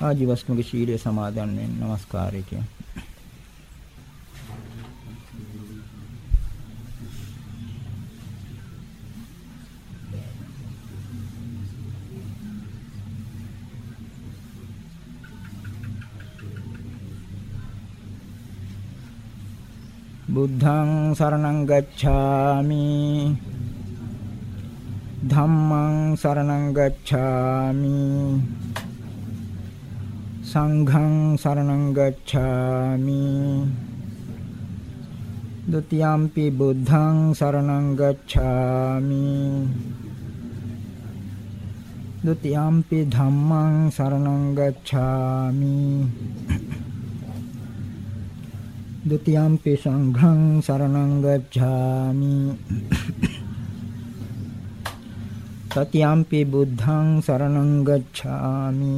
ආජීවස්මක ශීලයේ සමාදන් වෙන්න নমස්කාරය කියන්නේ. බුද්ධං සරණං ගච්ඡාමි ධම්මං සරණං ගච්ඡාමි සංඝං සරණං ගච්ඡාමි ဒ ුතියම්පි බුද්ධං සරණං ගච්ඡාමි ဒ ුතියම්පි ධම්මං සරණං ගච්ඡාමි ဒ ුතියම්පි සංඝං සරණං ගච්ඡාමි තතියම්පි බුද්ධං සරණං ගච්ඡාමි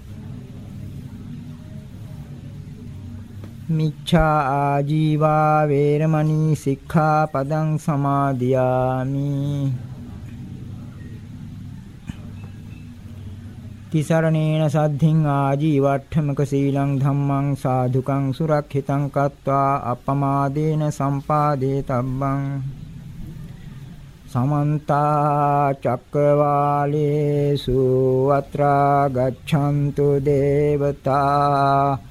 මිච්ඡා ආජීවා වේරමණී සික්ඛාපදං සමාදියාමි. තිසරණේන සද්ධින් ආජීවට්ඨමක සීලං ධම්මං සාධුකං සුරක්ෂිතං කତ୍වා අපමාදේන සම්පාදේ තබ්බං සමන්ත චක්කවාලේසු අත්‍රා ගච්ඡන්තු දේවතා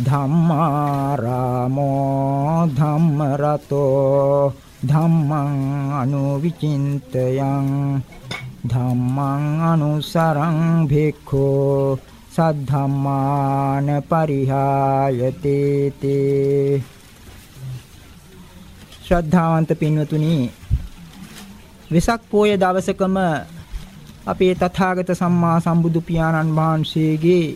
ධම්මාරාමෝ ධම්මරතෝ ධම්මං අනුවිචින්තයං ධම්මං අනුසරං භික්ඛෝ සද්ධම්මාන පරිහායති තේ. ශ්‍රද්ධාවන්ත පින්වතුනි වෙසක් පෝය දවසකම අපේ තථාගත සම්මා සම්බුදු පියාණන් වහන්සේගේ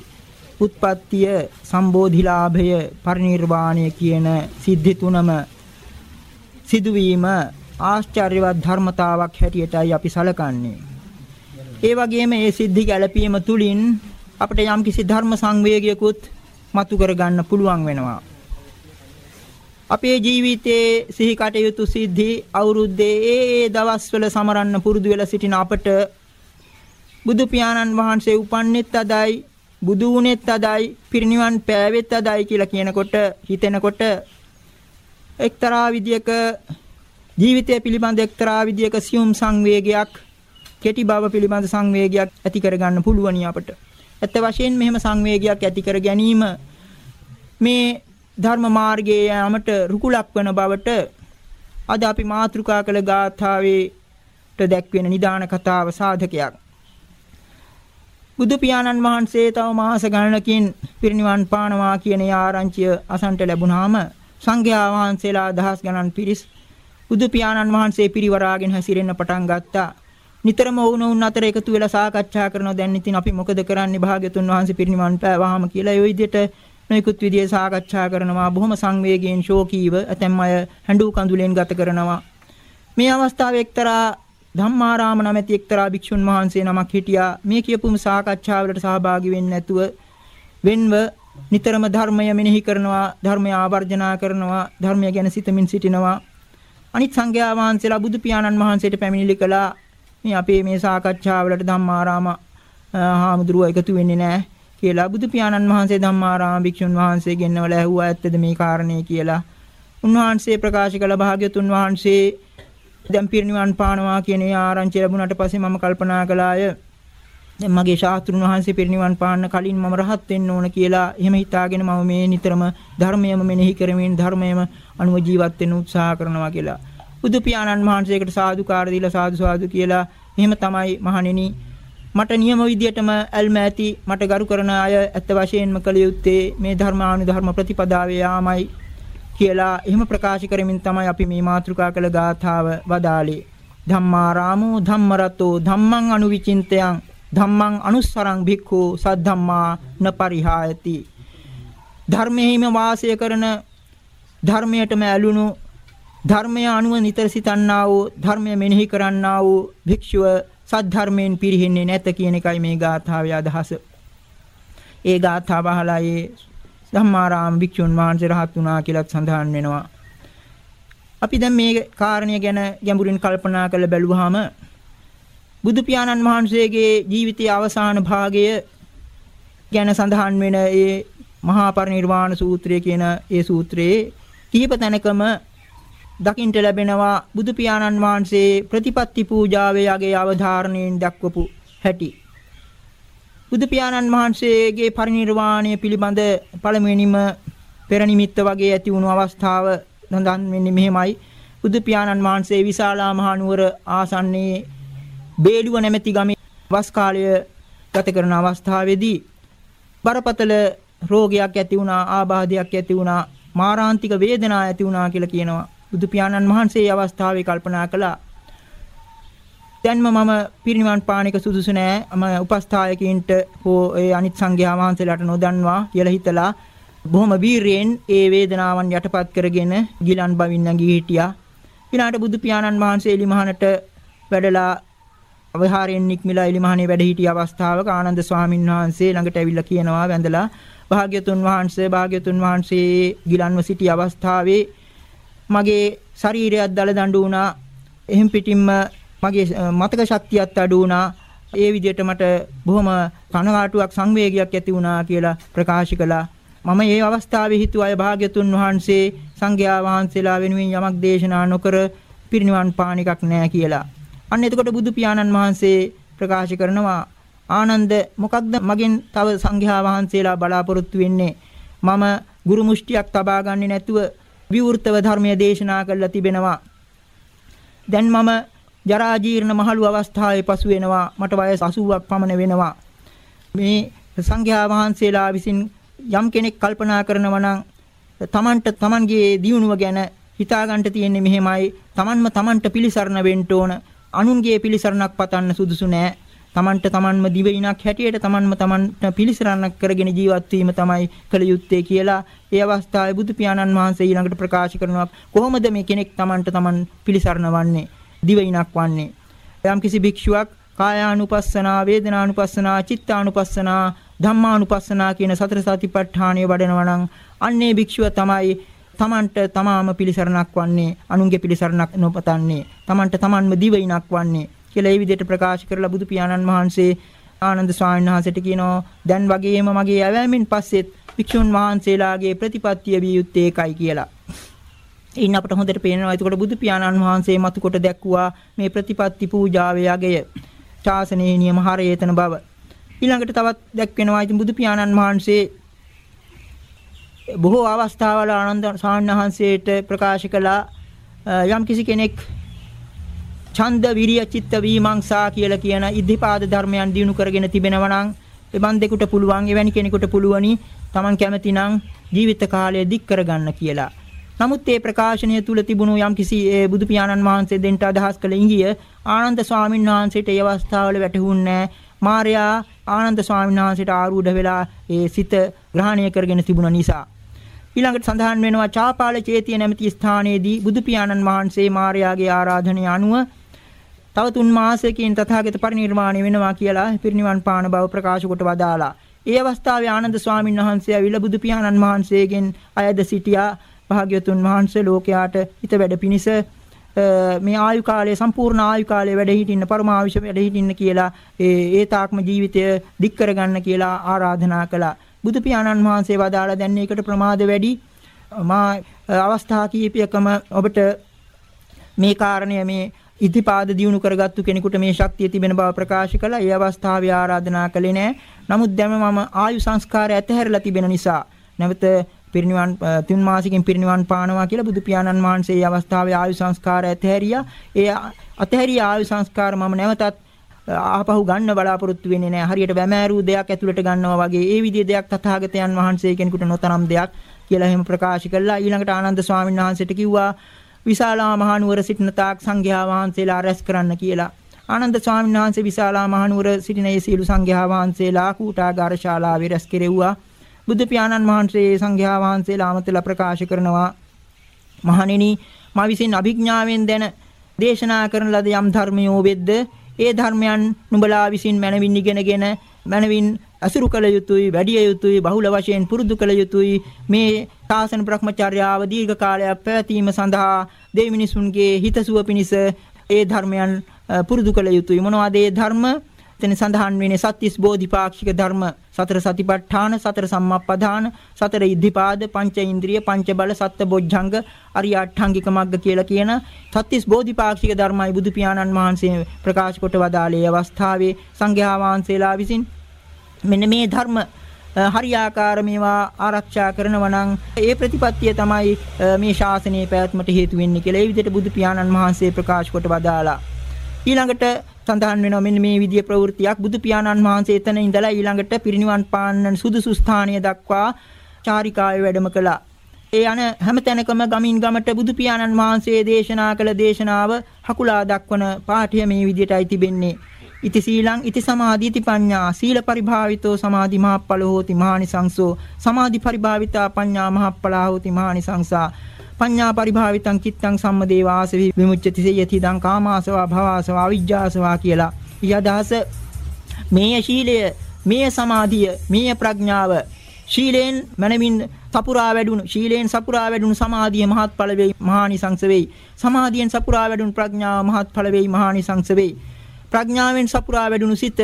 උත්පත්තිය සම්බෝධිලාභය පරිණිර්වාණය කියන සිද්ධි තුනම සිදුවීම ආශ්චර්යවත් ධර්මතාවක් හැටියටයි අපි සලකන්නේ. ඒ වගේම ඒ සිද්ධි ගැලපීම තුලින් අපිට යම්කිසි ධර්ම සංවේගයකුත් මතු කරගන්න පුළුවන් වෙනවා. අපේ ජීවිතයේ සිහි කටයුතු සිද්ධි අවුරුද්දේ ඒ ඒ දවස්වල සමරන්න පුරුදු වෙලා සිටින අපට බුදු පියාණන් වහන්සේ උපන්නෙත් අදයි බුදු වුණෙත් අදයි පිරිනිවන් පෑවෙත් අදයි කියලා කියනකොට හිතෙනකොට එක්තරා විදියක ජීවිතය පිළිබඳ එක්තරා විදියක සියුම් සංවේගයක් කෙටි බව පිළිබඳ සංවේගයක් ඇති කරගන්න පුළුවනි අපට. ඇත්ත වශයෙන් මෙහෙම සංවේගයක් ඇති කර ගැනීම මේ ධර්ම මාර්ගයේ යමට රුකුලක් වන බවට අද අපි මාතෘකා කළ ගාථාවේට දැක්වෙන නිදාන කතාව සාධකයක්. බුදු පියාණන් වහන්සේ තව මාස ගණනකින් පිරිනිවන් පානවා කියන ආරංචිය අසන්ට ලැබුණාම සංඝයා වහන්සේලා දහස් ගණන් පිරිස් බුදු පියාණන් වහන්සේ පිරිවරාගෙන හැසිරෙන්න පටන් ගත්තා. නිතරම වුණුන් අතර එකතු වෙලා සාකච්ඡා කරනවා. දැන් ඉතින් අපි මොකද කරන්නේ? භාග්‍යතුන් වහන්සේ පිරිනිවන් පෑවහම කියලා ඒ විදිහට නොයෙකුත් විදිහේ සාකච්ඡා කරනවා. බොහොම සංවේගයෙන් ශෝකීව ඇතැම් අය හැඬු කඳුලෙන් ගත කරනවා. මේ අවස්ථාවේ එක්තරා ධම්මාරාම නැමැති එක්තරා භික්ෂුන් වහන්සේ නමක් හිටියා. මේ කියපුම සාකච්ඡාවලට සහභාගී වෙන්නේ නැතුව වෙන්ව නිතරම ධර්මය මෙනෙහි කරනවා ධර්මය ආවර්ජනා කරනවා ධර්මය ගැන සිතමින් සිටිනවා. අනිත් සංඝයා වහන්සේලා බුදු පියාණන් වහන්සේට පැමිණිලි කළා. මේ අපේ මේ සාකච්ඡාවලට ධම්මාරාම හාමුදුරුවෝ එකතු වෙන්නේ නැහැ කියලා. බුදු පියාණන් වහන්සේ ධම්මාරාම භික්ෂුන් වහන්සේ ගෙන්නවල ඇහුවා ඇත්තද මේ කාරණේ? කියලා. උන්වහන්සේ ප්‍රකාශ කළ භාග්‍යතුන් වහන්සේ දැන් පිරිනිවන් පානවා කියන ආරංචිය ලැබුණාට පස්සේ මම කල්පනා කළාය දැන් මගේ ශාස්ත්‍රුන් වහන්සේ පිරිනිවන් පාන්න කලින් මම රහත් වෙන්න ඕන කියලා එහෙම හිතාගෙන මම මේ නිතරම ධර්මයම මෙනෙහි කරමින් ධර්මයම අනුව ජීවත් වෙන්න උත්සාහ කරනවා කියලා. බුදු පියාණන් වහන්සේකට සාදුකාර දීලා සාදු සාදු කියලා එහෙම තමයි මහණෙනි මට නියම විදියටම ඇල්ම ඇති මට ගරු කරන අය ඇත්ත වශයෙන්ම කළ යුත්තේ මේ ධර්මානුධර්ම ප්‍රතිපදාවේ යාමයි කියලා එහෙම ප්‍රකාශ කරමින් තමයි අපි මේ මාතෘකා කළ ගාථාව වදාළේ ධම්මාරාමෝ ධම්මරතෝ ධම්මං අනුවිචින්තයං ධම්මං අනුස්සරං භික්ඛු සද්ධම්මා නපරිහායති ධර්මයේම වාසය කරන ධර්මයටම ඇලුණු ධර්මය අනුව නිතර සිතන්නා වූ ධර්මය මෙනෙහි කරන්නා වූ භික්ෂුව සද්ධර්මයෙන් පිරිහෙන්නේ නැත කියන එකයි මේ ගාථාවේ අදහස. ඒ ගාථාව අහලා ඒ ධම්මාරාම භික්ෂුන් වහන්සේ රහත් වුණා කියලා සඳහන් වෙනවා. අපි දැන් මේ කාරණය ගැන ගැඹුරින් කල්පනා කරලා බැලුවාම බුදු පියාණන් වහන්සේගේ ජීවිතයේ අවසාන භාගය ගැන සඳහන් වෙන ඒ මහා පරිනිර්වාණ සූත්‍රය කියන ඒ සූත්‍රයේ කිහිප තැනකම දකින්ට ලැබෙනවා බුදු පියාණන් වහන්සේ ප්‍රතිපත්ති පූජාවේ යගේ අවධාරණයෙන් දක්වපු හැටි. බුදු පියාණන් වහන්සේගේ පරිනිර්වාණය පිළිබඳ පළමුවෙනිම පෙර නිමිත්ත වගේ ඇති වුණු අවස්ථාව සඳහන් වෙන්නේ මෙහෙමයි. බුදු පියාණන් වහන්සේ විශාලා මහා නුවර ආසන්නයේ බේලුව නැමැති ගමේ වස් කාලය ගත කරන අවස්ථාවේදී බරපතල රෝගයක් ඇති වුණා ආබාධයක් ඇති වුණා මාරාන්තික වේදනා ඇති වුණා කියලා කියනවා. බුදු පියාණන් වහන්සේ අවස්ථාවේ කල්පනා කළා දැන්ම මම පිරිනිවන් පානික සුදුසු නෑ මම උපස්ථායකයින්ට හෝ ඒ අනිත් සංඝයා වහන්සේලාට නොදන්වා කියලා හිතලා බොහොම වීරයෙන් ඒ වේදනාවන් යටපත් කරගෙන ගිලන් බවින් නැගී හිටියා ඊළාට බුදු පියාණන් වහන්සේ එලිමහනට වැඩලා විහාරයෙන් නික්මිලා එලිමහනේ වැඩ සිටි අවස්ථාවක ආනන්ද ස්වාමීන් වහන්සේ ළඟට ඇවිල්ලා කියනවා වැඳලා භාග්‍යතුන් වහන්සේ භාග්‍යතුන් වහන්සේ ගිලන්ව සිටි අවස්ථාවේ මගේ ශරීරයත් දල දඬු වුණා. එහෙම් පිටින්ම මගේ මතක ශක්තියත් අඩු වුණා. ඒ විදිහට මට බොහොම කනගාටුවක් සංවේගයක් ඇති වුණා කියලා ප්‍රකාශ කළා. මම මේ අවස්ථාවේ හිතුවා භාග්‍යතුන් වහන්සේ සංඝයා වහන්සේලා වෙනුවෙන් යමක් දේශනා නොකර පිරිනිවන් පාන එකක් නෑ කියලා. අන්න එතකොට බුදු පියාණන් වහන්සේ ප්‍රකාශ කරනවා ආනන්ද මොකක්ද මගෙන් තව සංඝයා වහන්සේලා බලාපොරොත්තු වෙන්නේ මම ගුරු මුෂ්ටියක් තබා ගන්නේ නැතුව විවෘතව ධර්මයේ දේශනා කළා තිබෙනවා. දැන් මම ජරා ජීර්ණ මහලු අවස්ථාවේ පසු වෙනවා. මට වයස 80ක් පමණ වෙනවා. මේ සංඝයා වහන්සේලා විසින් යම් කෙනෙක් කල්පනා කරනවා නම් තමන්ට තමන්ගේ දියුණුව ගැන හිතා ගන්න තියෙන්නේ මෙහෙමයි. තමන්ම තමන්ට පිළිසරණ වෙන්න ඕන. අනුන්ගේ පිළිසරණක් පතන්න සුදුසු නෑ. තමන්ට තමන්ම දිවයිනක් හැටියට තමන්ම තමන්ට පිළිසරණක් කරගෙන ජීවත් වීම තමයි කළ යුත්තේ කියලා ඒ අවස්ථාවේ බුදු පියාණන් වහන්සේ ඊළඟට ප්‍රකාශ කරනවා කොහොමද මේ කෙනෙක් තමන්ට තමන් පිළිසරණ වන්නේ දිවයිනක් වන්නේ යම් කිසි භික්ෂුවක් කායානුපස්සනා වේදනානුපස්සනා චිත්තානුපස්සනා ධම්මානුපස්සනා කියන සතර සතිපට්ඨානය වඩනවා නම් අන්නේ භික්ෂුව තමයි තමන්ට තමාම පිළිසරණක් වන්නේ අනුන්ගේ පිළිසරණක් නොපතන්නේ තමන්ට තමන්ම දිවයිනක් වන්නේ කියලා ඒ විදිහට ප්‍රකාශ කරලා බුදු පියාණන් වහන්සේ ආනන්ද ස්වාමීන් වහන්සේට කියනවා දැන් වගේම මගේ ඇවෑමෙන් පස්සෙත් වික්ෂුන් වහන්සේලාගේ ප්‍රතිපත්තිය විය යුත්තේ ඒකයි කියලා. ඉන්න අපට හොඳට පේනවා. එතකොට බුදු පියාණන් වහන්සේ මතු කොට දැක්ුවා මේ ප්‍රතිපත්ති පූජාවේ යගය. ශාසනයේ නියම හරයේතන බව. ඊළඟට තවත් දැක්වෙනවා ඉතින් බුදු පියාණන් වහන්සේ බොහෝ අවස්ථාවල ආනන්ද සාන්නහන්සේට ප්‍රකාශ කළා යම් කිසි කෙනෙක් ඡන්ද විරිය චිත්ත විමංශා කියලා කියන ඉද්ධිපාද ධර්මයන් දිනු කරගෙන තිබෙනවා නම් ඒ බන්දෙකුට පුළුවන් එවැනි කෙනෙකුට පුළුවනි Taman කැමති නම් ජීවිත කාලය දික් කරගන්න කියලා. නමුත් මේ ප්‍රකාශනය තුල තිබුණු යම් කිසි බුදු පියාණන් වහන්සේ දෙන්ට අදහස් කළ ඉංගිය ආනන්ද ස්වාමීන් වහන්සේට ඒ අවස්ථාවල වැටහුන්නේ මාර්යා ආනන්ද ස්වාමීන් වහන්සේට ආරූඪ වෙලා ඒ සිත ග්‍රහණය කරගෙන තිබුණ නිසා ඊළඟට සඳහන් වෙනවා චාපාල චේතිය නැමැති ස්ථානයේදී බුදු පියාණන් වහන්සේ මාර්යාගේ ආරාධනය අනුව තව තුන් මාසයකින් තථාගත පරිනිර්වාණය වෙනවා කියලා පිරිනිවන් පාන බව ප්‍රකාශ කොට වදාලා. ඒ අවස්ථාවේ ආනන්ද ස්වාමීන් වහන්සේ අවිල බුදු පියාණන් වහන්සේගෙන් අයද සිටියා භාග්‍යවතුන් වහන්සේ ලෝකයාට හිත වැඩ පිනිස මේ ආයු කාලය සම්පූර්ණ ආයු කාලය වැඩ හිටින්න පරමාවිෂ වැඩ හිටින්න කියලා ඒ ඒ තාක්ම ජීවිතය දික් කරගන්න කියලා ආරාධනා කළා. බුදු පියාණන් වහන්සේ වදාලා දැන් මේකට ප්‍රමාද වැඩි මා අවස්ථා කීපයකම ඔබට මේ කාරණය මේ ඉතිපාද දියුණු කරගත්තු කෙනෙකුට මේ ශක්තිය තිබෙන බව ප්‍රකාශ කළා. ඒ අවස්ථාවේ ආරාධනා කළේ නෑ. නමුත් දැන් මම ආයු සංස්කාරය ඇතහැරලා තිබෙන නිසා නැවත පිරිනිවන් තුන් මාසෙකින් පිරිනිවන් පානවා කියලා බුදු පියාණන් වහන්සේ මේ අවස්ථාවේ ආයු සංස්කාර ඇතහැරියා. ඒ අතහැරිය ආයු සංස්කාර මම නැවතත් ආපහු ගන්න බලාපොරොත්තු වෙන්නේ නැහැ. හරියට වැමෑරූ දෙයක් ඇතුළට ගන්නවා වගේ ඒ විදිහේ දෙයක් තථාගතයන් වහන්සේ කෙනෙකුට නොතරම් දෙයක් කියලා එහෙම ප්‍රකාශ කළා. ඊළඟට ආනන්ද ස්වාමීන් වහන්සේට කිව්වා විශාලා මහනුවර සිටින තාක් සංඝයා වහන්සේලා රැස් කරන්න කියලා. ආනන්ද ස්වාමීන් වහන්සේ විශාලා මහනුවර සිටින ඒ සීළු සංඝයා වහන්සේලා කූටාගාර ශාලාවේ රැස් කෙරෙව්වා. බුදු පියාණන් වහන්සේ සංඝයා වහන්සේලා අමතලා ප්‍රකාශ කරනවා. මහණෙනි මා විසින් අභිඥාවෙන් දැන දේශනා කරන ලද යම් ධර්මයෝ වෙද්ද ඒ ධර්මයන් නුඹලා විසින් මනවින් ඉගෙනගෙන මනවින් අසුරු කළ යුතුයි වැඩි යුතුයි බහුල වශයෙන් පුරුදු කළ යුතුයි. මේ සාසන බ්‍රහ්මචර්යාව දීර්ඝ කාලයක් පැවැතීම සඳහා දෙවි මිනිසුන්ගේ හිතසුව පිණිස ඒ ධර්මයන් පුරුදු කළ යුතුයි. මොනවද ඒ ධර්ම? එතන සඳහන් වෙන්නේ සත්‍තිස් බෝධිපාක්ෂික ධර්ම. සතර සතිපට්ඨාන සතර සම්මප්පදාන සතර ඉද්ධිපාද පංච ඉන්ද්‍රිය පංච බල සත්ත බොජ්ජංග අරියාඨාංගික මග්ග කියලා කියන සත්‍තිස් බෝධිපාක්ෂික ධර්මයි බුදු පියාණන් වහන්සේ ප්‍රකාශ කොට වදාළේ අවස්ථාවේ සංඝයා වහන්සේලා විසින්. මෙන්න මේ ධර්ම හරියාකාර මේවා ආරක්ෂා කරනවා නම් ඒ ප්‍රතිපත්තිය තමයි මේ ශාසනයේ පැවැත්මට හේතු වෙන්නේ කියලා ඒ විදිහට බුදු පියාණන් වහන්සේ ප්‍රකාශ කොට වදාලා ඊළඟට සඳහන් වෙනවා මෙන්න මේ විදිය ප්‍රවෘත්තියක් බුදු පියාණන් වහන්සේ එතන ඉඳලා ඊළඟට පිරිනිවන් පාන්න සුදුසු ස්ථානය දක්වා චාරිකාවේ වැඩම කළා. ඒ යන හැම තැනකම ගමින් ගමට බුදු පියාණන් වහන්සේ දේශනා කළ දේශනාව හකුලා දක්වන පාඨය මේ විදියටයි තිබෙන්නේ. ඉති සීලං ඉති සමාධි ඉති පඤ්ඤා සීල පරිභාවිතෝ සමාධි මහප්පල හෝති මහානිසංසෝ සමාධි පරිභාවිතා පඤ්ඤා මහප්පලා හෝති මහානිසංසා පඤ්ඤා පරිභාවිතං චිත්තං සම්මදේව ආසවි විමුච්ඡති සේයති දං කාමාසවා භවාසවා විජ්ජාසවා කියලා. යදහස මේ ශීලය මේ සමාධිය මේ ප්‍රඥාව ශීලයෙන් මනමින් සපුරා වැඩුණු ශීලයෙන් සපුරා වැඩුණු සමාධිය මහත්ඵල වෙයි මහානිසංස වෙයි. සමාධියෙන් සපුරා වැඩුණු ප්‍රඥාව මහත්ඵල වෙයි මහානිසංස වෙයි. ප්‍රඥාවෙන් සපුරා වැඩුණු සිත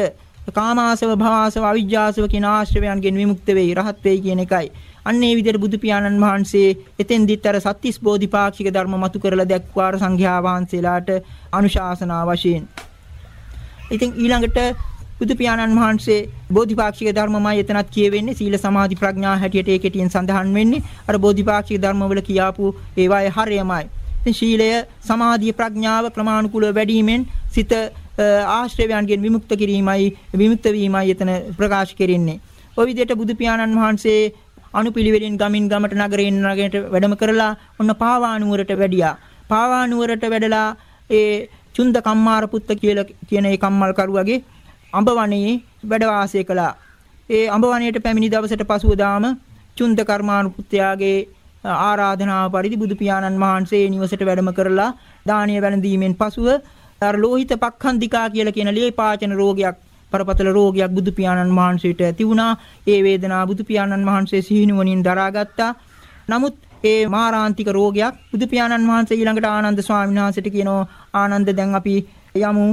කාමාසව භවාසව අවිජ්ජාසව කියන ආශ්‍රවයන්ගෙන් විමුක්ත වෙයි රහත් වෙයි කියන එකයි. අන්න ඒ විදිහට බුදු පියාණන් වහන්සේ එතෙන්දිත් අර සත්‍තිස් බෝධිපාක්ෂික ධර්ම මතු කරලා දැක්වාර සංඝයා වහන්සේලාට අනුශාසනා වශයෙන්. ඉතින් ඊළඟට බුදු පියාණන් වහන්සේ බෝධිපාක්ෂික ධර්මමයි එතනත් කියවෙන්නේ සීල සමාධි ප්‍රඥා හැටියට ඒ කෙටියෙන් සඳහන් වෙන්නේ අර බෝධිපාක්ෂික ධර්මවල කියාපු ඒවායේ හරයමයි. ඉතින් ශීලය සමාධිය ප්‍රඥාව ක්‍රමානුකූලව වැඩිවීමෙන් සිත ආශ්‍රයයන්ගෙන් විමුක්ත කිරීමයි විමුක්ත වීමයි එතන ප්‍රකාශ කෙරෙන්නේ. ඔය විදිහට බුදු පියාණන් වහන්සේ අනුපිළිවෙලින් ගමින් ගමට නගරයෙන් නගරයට වැඩම කරලා ඔන්න පාවානුවරට වැඩියා. පාවානුවරට වැඩලා ඒ චුන්ද කම්මාර පුත්ත කියලා කියන ඒ කම්මල් කරුවගේ අඹවණේ වැඩ වාසය කළා. ඒ අඹවණේට පැමිණි දවසට පසුව දාම චුන්ද කර්මානු පුත්‍රයාගේ ආරාධනාව පරිදි බුදු පියාණන් වහන්සේ නිවසට වැඩම කරලා දානීය වැළඳීමෙන් පසුව අර ලෝහිත පක්ඛන්දිකා කියලා කියන ලේපාචන රෝගයක් බරපතල රෝගයක් බුදු පියාණන් වහන්සේට ඇති වුණා. ඒ වේදනාව බුදු පියාණන් වහන්සේ සිහිනුවණින් දරාගත්තා. නමුත් ඒ මාරාන්තික රෝගයක් බුදු පියාණන් වහන්සේ ඊළඟට ආනන්ද ස්වාමීන් වහන්සේට කියනවා ආනන්ද දැන් අපි යමු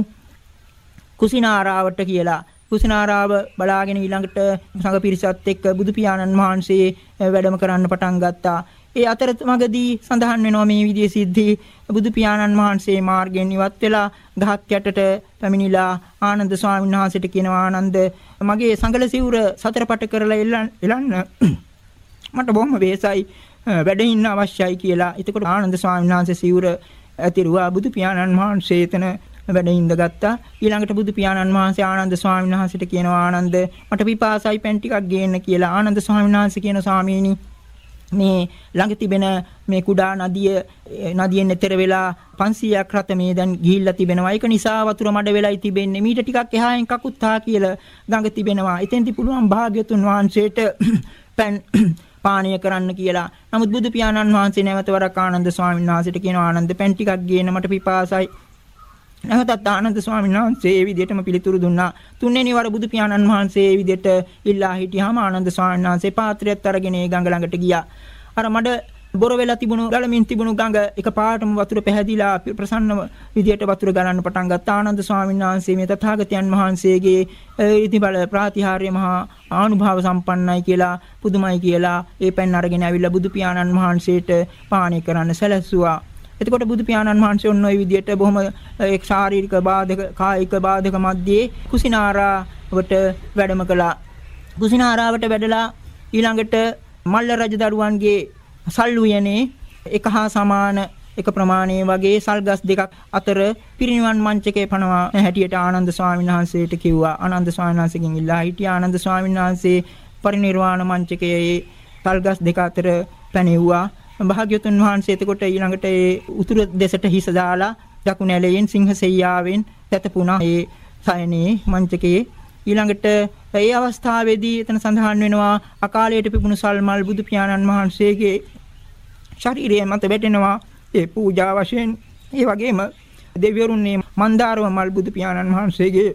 කුසිනාරාවට කියලා. කුසිනාරාව බලාගෙන ඊළඟට සංඝ පිරිසත් එක්ක බුදු පියාණන් වහන්සේ වැඩම කරන්න පටන් ගත්තා. ඒ අතරමඟදී සඳහන් වෙනවා මේ විදිහේ සිද්ධි බුදු පියාණන් වහන්සේ මාර්ගයෙන් ඉවත් වෙලා ගහක් යටට පැමිණිලා ආනන්ද ස්වාමීන් වහන්සේට කියනවා ආනන්ද මගේ සංගල සිවුර සතර පට කරලා එලන්න මට බොහොම වේසයි වැඩ ඉන්න අවශ්‍යයි කියලා. එතකොට ආනන්ද ස්වාමීන් වහන්සේ සිවුර ඇතිරුවා බුදු පියාණන් වහන්සේ එතන වැඩ ඉඳගත්තා. ඊළඟට බුදු පියාණන් වහන්සේ ආනන්ද ස්වාමීන් වහන්සේට කියනවා ආනන්ද මට පිපාසයි පෙන් ටිකක් ගේන්න කියලා. ආනන්ද ස්වාමීන් වහන්සේ කියන ස්වාමීනි මේ ළඟ තිබෙන මේ කුඩා නදිය නදියෙන් එතර වෙලා 500ක් රත මේ දැන් ගිහිල්ලා තිබෙනවා. ඒක නිසා වතුර මඩ වෙලයි තිබෙන්නේ. මීට ටිකක් එහායින් කකුත්තා කියලා ගඟ තිබෙනවා. එතෙන්දි පුළුවන් භාග්‍යතුන් වහන්සේට පෑන් පානීය කරන්න කියලා. නමුත් බුදු පියාණන් වහන්සේ නැවත වරක් ආනන්ද ස්වාමීන් වහන්සේට කියනවා ආනන්ද පෑන් ටිකක් ගේන්න මට පිපාසයි. නැවතත් ආනන්ද ස්වාමීන් වහන්සේ ඒ විදිහටම පිළිතුරු දුන්නා. තුන්වෙනි වර බුදු පියාණන් වහන්සේ ඒ විදිහට ඉල්ලා හිටියාම ආනන්ද ස්වාමීන් වහන්සේ පාත්‍රයත් අරගෙන ඒ ගඟ ළඟට ගියා. අර මඩ බොර වෙලා තිබුණු ගලමින් තිබුණු ගඟ එක පාටම වතුර පැහැදිලා ප්‍රසන්න විදියට වතුර ගලන්න පටන් ගත්තා ආනන්ද ස්වාමීන් වහන්සේ මේ තථාගතයන් වහන්සේගේ ඉති බල ප්‍රාතිහාර්ය මහා ආනුභාව සම්පන්නයි කියලා පුදුමයි කියලා ඒ පෙන් අරගෙන ඇවිල්ලා බුදු පියාණන් වහන්සේට පානය කරන්න සැලැස්සුවා එතකොට බුදු පියාණන් වහන්සේ ඔන්න ඔය විදිහට බොහොම එක් ශාරීරික බාධක කායික බාධක මැද්දේ කුසිනාරාවට වැඩම කළා. කුසිනාරාවට වැඩලා ඊළඟට මල්ල රජ දරුවන්ගේ සල් උයනේ එක හා සමාන එක ප්‍රමාණයේ වගේ සල්ගස් දෙකක් අතර පිරිනිවන් මංචකේ පනවා හැටියට ආනන්ද ස්වාමීන් වහන්සේට කිව්වා. ආනන්ද ස්වාමීන් වහන්සේගෙන් ඉල්ලා හිටියා ආනන්ද ස්වාමීන් වහන්සේ පරිනිර්වාණ මංචකයේ සල්ගස් දෙක අතර පැනෙව්වා. භාග්‍යතුන් වහන්සේ එතකොට ඊළඟට ඒ උතුරු දෙසට හිස දාලා දකුණු ඇලයෙන් සිංහ සෙයියාවෙන් පැතපුණා ඒ සයනේ මංචකයේ ඊළඟට ඒ අවස්ථාවේදී එතන සඳහන් වෙනවා අකාලයට පිපුණු සල්මල් බුදු පියාණන් වහන්සේගේ ශරීරය මත වැටෙනවා. ඒ පූජා වශයෙන් ඒ වගේම දෙවිවරුන්ගේ මන්දාරව මල් බුදු පියාණන් වහන්සේගේ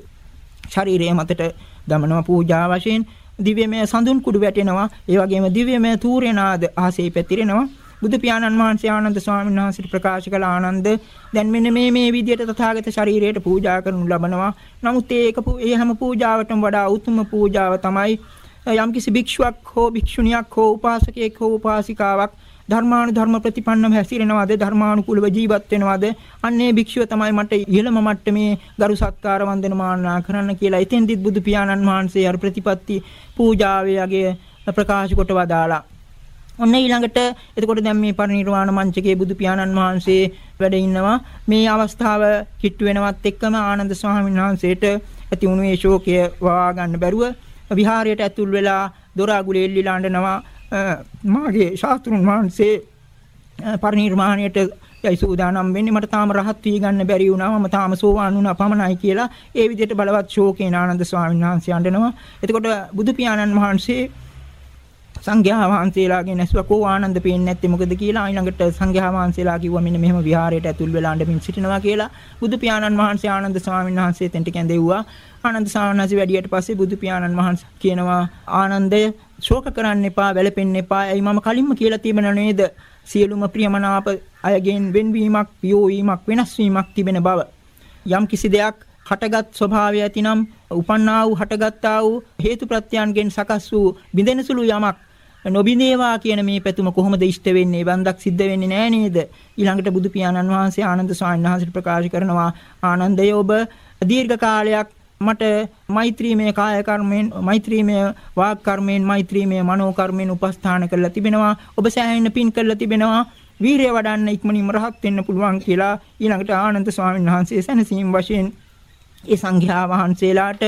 ශරීරය මතට දමනවා පූජා වශයෙන්. දිව්‍යමය සඳුන් කුඩු වැටෙනවා. ඒ වගේම දිව්‍යමය තූර්යනාද ආසේ පැතිරෙනවා. බුදු පියාණන් වහන්සේ ආනන්ද ස්වාමීන් වහන්සේට ප්‍රකාශ කළ ආනන්ද දැන් මෙන්න මේ මේ විදිහට තථාගත ශරීරයට පූජා කරනු ලබනවා. නමුත් ඒක ඒ හැම පූජාවටම වඩා උතුම් පූජාව තමයි යම්කිසි භික්ෂුවක් හෝ භික්ෂුණියක් හෝ උපාසකයෙක් හෝ උපාසිකාවක් ධර්මානුධර්ම ප්‍රතිපන්නව හැසිරෙනවද ධර්මානුකූලව ජීවත් වෙනවද අන්නේ භික්ෂුව තමයි මට ඉහළම මට්ටමේ ගරු සත්කාර වන්දනමානා කරන්න කියලා. එතෙන්දිත් බුදු පියාණන් වහන්සේ අර ප්‍රතිපත්ති පූජාවේ යගේ ප්‍රකාශ කොට වදාලා. ඔන්න ඊළඟට එතකොට දැන් මේ පරිනිර්වාණ මංචකයේ බුදු පියාණන් වහන්සේ වැඩ ඉන්නවා. මේ අවස්ථාව කිට්ටු වෙනවත් එක්කම ආනන්ද ස්වාමීන් වහන්සේට ඇති වුණු ඒ ශෝකය වවා ගන්න බැරුව විහාරයට ඇතුල් වෙලා දොර අගුලේ එල්ලිලා අඬනවා. මාගේ ශාස්ත්‍රුන් වහන්සේ පරිනිර්වාණයට යයි සූදානම් වෙන්නේ මට තාම රහත් වී ගන්න බැරි වුණා මම තාම සෝවාන් වුණා පමණයි කියලා ඒ විදිහට බලවත් ශෝකේන ආනන්ද ස්වාමීන් වහන්සේ අඬනවා එතකොට බුදු පියාණන් වහන්සේ සංඝයා වහන්සේලාගෙන් ඇසුවා. කෝ ආනන්ද පේන්නේ නැත්තේ? මොකද කියලා ඊළඟට සංඝයා වහන්සේලා කිව්වා මෙන්න මෙහෙම විහාරයට ඇතුල් වෙලා අඬමින් සිටිනවා කියලා. බුදු පියාණන් වහන්සේ ආනන්ද ස්වාමීන් වහන්සේ තෙන්ට කැඳෙව්වා. ආනන්ද ස්වාමීන් වහන්සේ වැඩියට පස්සේ බුදු පියාණන් වහන්සේ කියනවා ආනන්දය ශෝක කරන්න එපා වැළපෙන්න එපා. එයි මම කලින්ම කියලා තිබෙන නේද? සියලුම ප්‍රියමනාප අයගෙන් වෙන්වීමක් පියෝවීමක් වෙනස් වීමක් තිබෙන බව. යම් කිසි දෙයක් හටගත් ස්වභාවය ඇතිනම් උපන්නා වූ හටගත්තා වූ හේතු ප්‍රත්‍යයන්ගෙන් සකස් වූ බිඳෙන සුළු යමක් නොබිනේවා කියන මේ පැතුම කොහොමද ඉෂ්ට වෙන්නේ? බන්දක් සිද්ධ වෙන්නේ නෑ නේද? ඊළඟට බුදු පියාණන් වහන්සේ ආනන්ද ස්වාමීන් වහන්සේට ප්‍රකාශ කරනවා ආනන්දය ඔබ දීර්ඝ කාලයක් මට මෛත්‍රීමය කාය කර්මයෙන් මෛත්‍රීමය වාක් කර්මයෙන් මෛත්‍රීමය මනෝ කර්මයෙන් උපස්ථාන කරලා තිබෙනවා. ඔබ සෑහෙන පින් කරලා තිබෙනවා. වීරය වඩන්න ඉක්මනින්ම රහත් වෙන්න පුළුවන් කියලා ඊළඟට ආනන්ද ස්වාමීන් වහන්සේ සැනසීම වශයෙන් ඒ සංඝයා වහන්සේලාට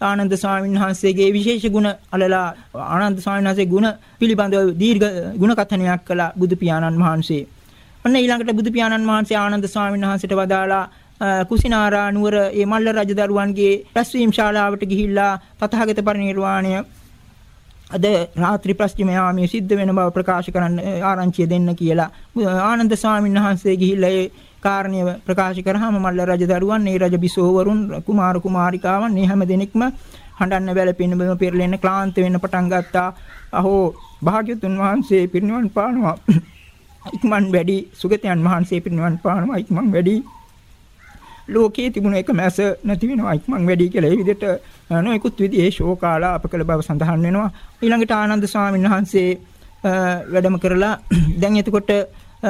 ආනන්ද ස්වාමීන් වහන්සේගේ විශේෂ ගුණ අලලා ආනන්ද ස්වාමීන් වහන්සේ ගුණ පිළිබඳව දීර්ඝ ගුණ කථනයක් කළා බුදු පියාණන් වහන්සේ. ඔන්න ඊළඟට බුදු පියාණන් වහන්සේ ආනන්ද ස්වාමීන් වහන්සේට වදාලා කුසිනාරා නුවර ඒ මල්ල රජදරුවන්ගේ රැස්වීම් ශාලාවට ගිහිල්ලා තථාගත පරිනිර්වාණය අද රාත්‍රී ප්‍රශ්චිම යාමයේ සිද්ධ වෙන බව ප්‍රකාශ කරන්න ආරංචිය දෙන්න කියලා ආනන්ද ස්වාමීන් වහන්සේ ගිහිල්ලා ඒ කාරණය ප්‍රකාශ කරාම මල්ල රජ දරුවන්, මේ රජ බිසෝවරුන්, කුමාර කුමාරිකාවන් මේ හැම දෙනෙක්ම හඬන්න වැළපෙන්න බම පෙරලෙන්න ක්ලාන්ත වෙන්න පටන් ගත්තා. අහෝ භාග්‍යතුන් වහන්සේ පිරිනිවන් පානවා. ඉක්මන් වැඩි සුගතයන් වහන්සේ පිරිනිවන් පානවා ඉක්මන් වැඩි ලෝකයේ තිබුණ එක මැස නැති වෙනවා ඉක්මන් වැඩි කියලා ඒ විදිහට නොයෙකුත් විදිහේ ශෝකාලා අපකල බව සඳහන් වෙනවා ඊළඟට ආනන්ද ස්වාමීන් වහන්සේ වැඩම කරලා දැන් එතකොට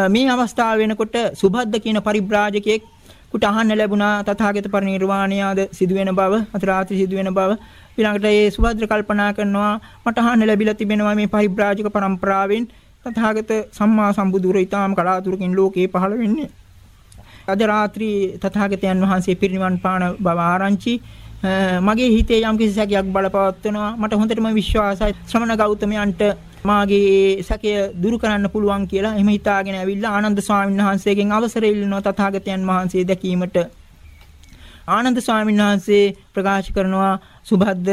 මේ අවස්ථාව වෙනකොට සුභද්ද කියන පරිබ්‍රාජකයෙක් කුට අහන්න ලැබුණා. තථාගත පරිනිර්වාණය ආද සිදුවෙන බව අතරාත්‍රි සිදුවෙන බව. ඊළඟට ඒ සුභද්‍ර කල්පනා කරනවා මට අහන්න ලැබිලා තිබෙනවා මේ පරිබ්‍රාජක પરම්පරාවෙන් තථාගත සම්මා සම්බුදුර ඊටාම කලාතුරකින් ලෝකේ පහළ වෙන්නේ. අද රාත්‍රී තථාගතයන් වහන්සේ පිරිනිවන් පාන බව ආරංචි. මගේ හිතේ යම් කිසි සැකයක් බලපවත්වනවා. මට හොඳටම විශ්වාසයි. ශ්‍රමණ ගෞතමයන්ට මාගේ සැකය දුරු කරන්න පුළුවන් කියලා එහෙම හිතාගෙන ඇවිල්ලා ආනන්ද ස්වාමීන් වහන්සේගෙන් අවසර ඉල්ලනවා තථාගතයන් වහන්සේ දැකීමට. ආනන්ද ස්වාමීන් වහන්සේ ප්‍රකාශ කරනවා සුභද්ද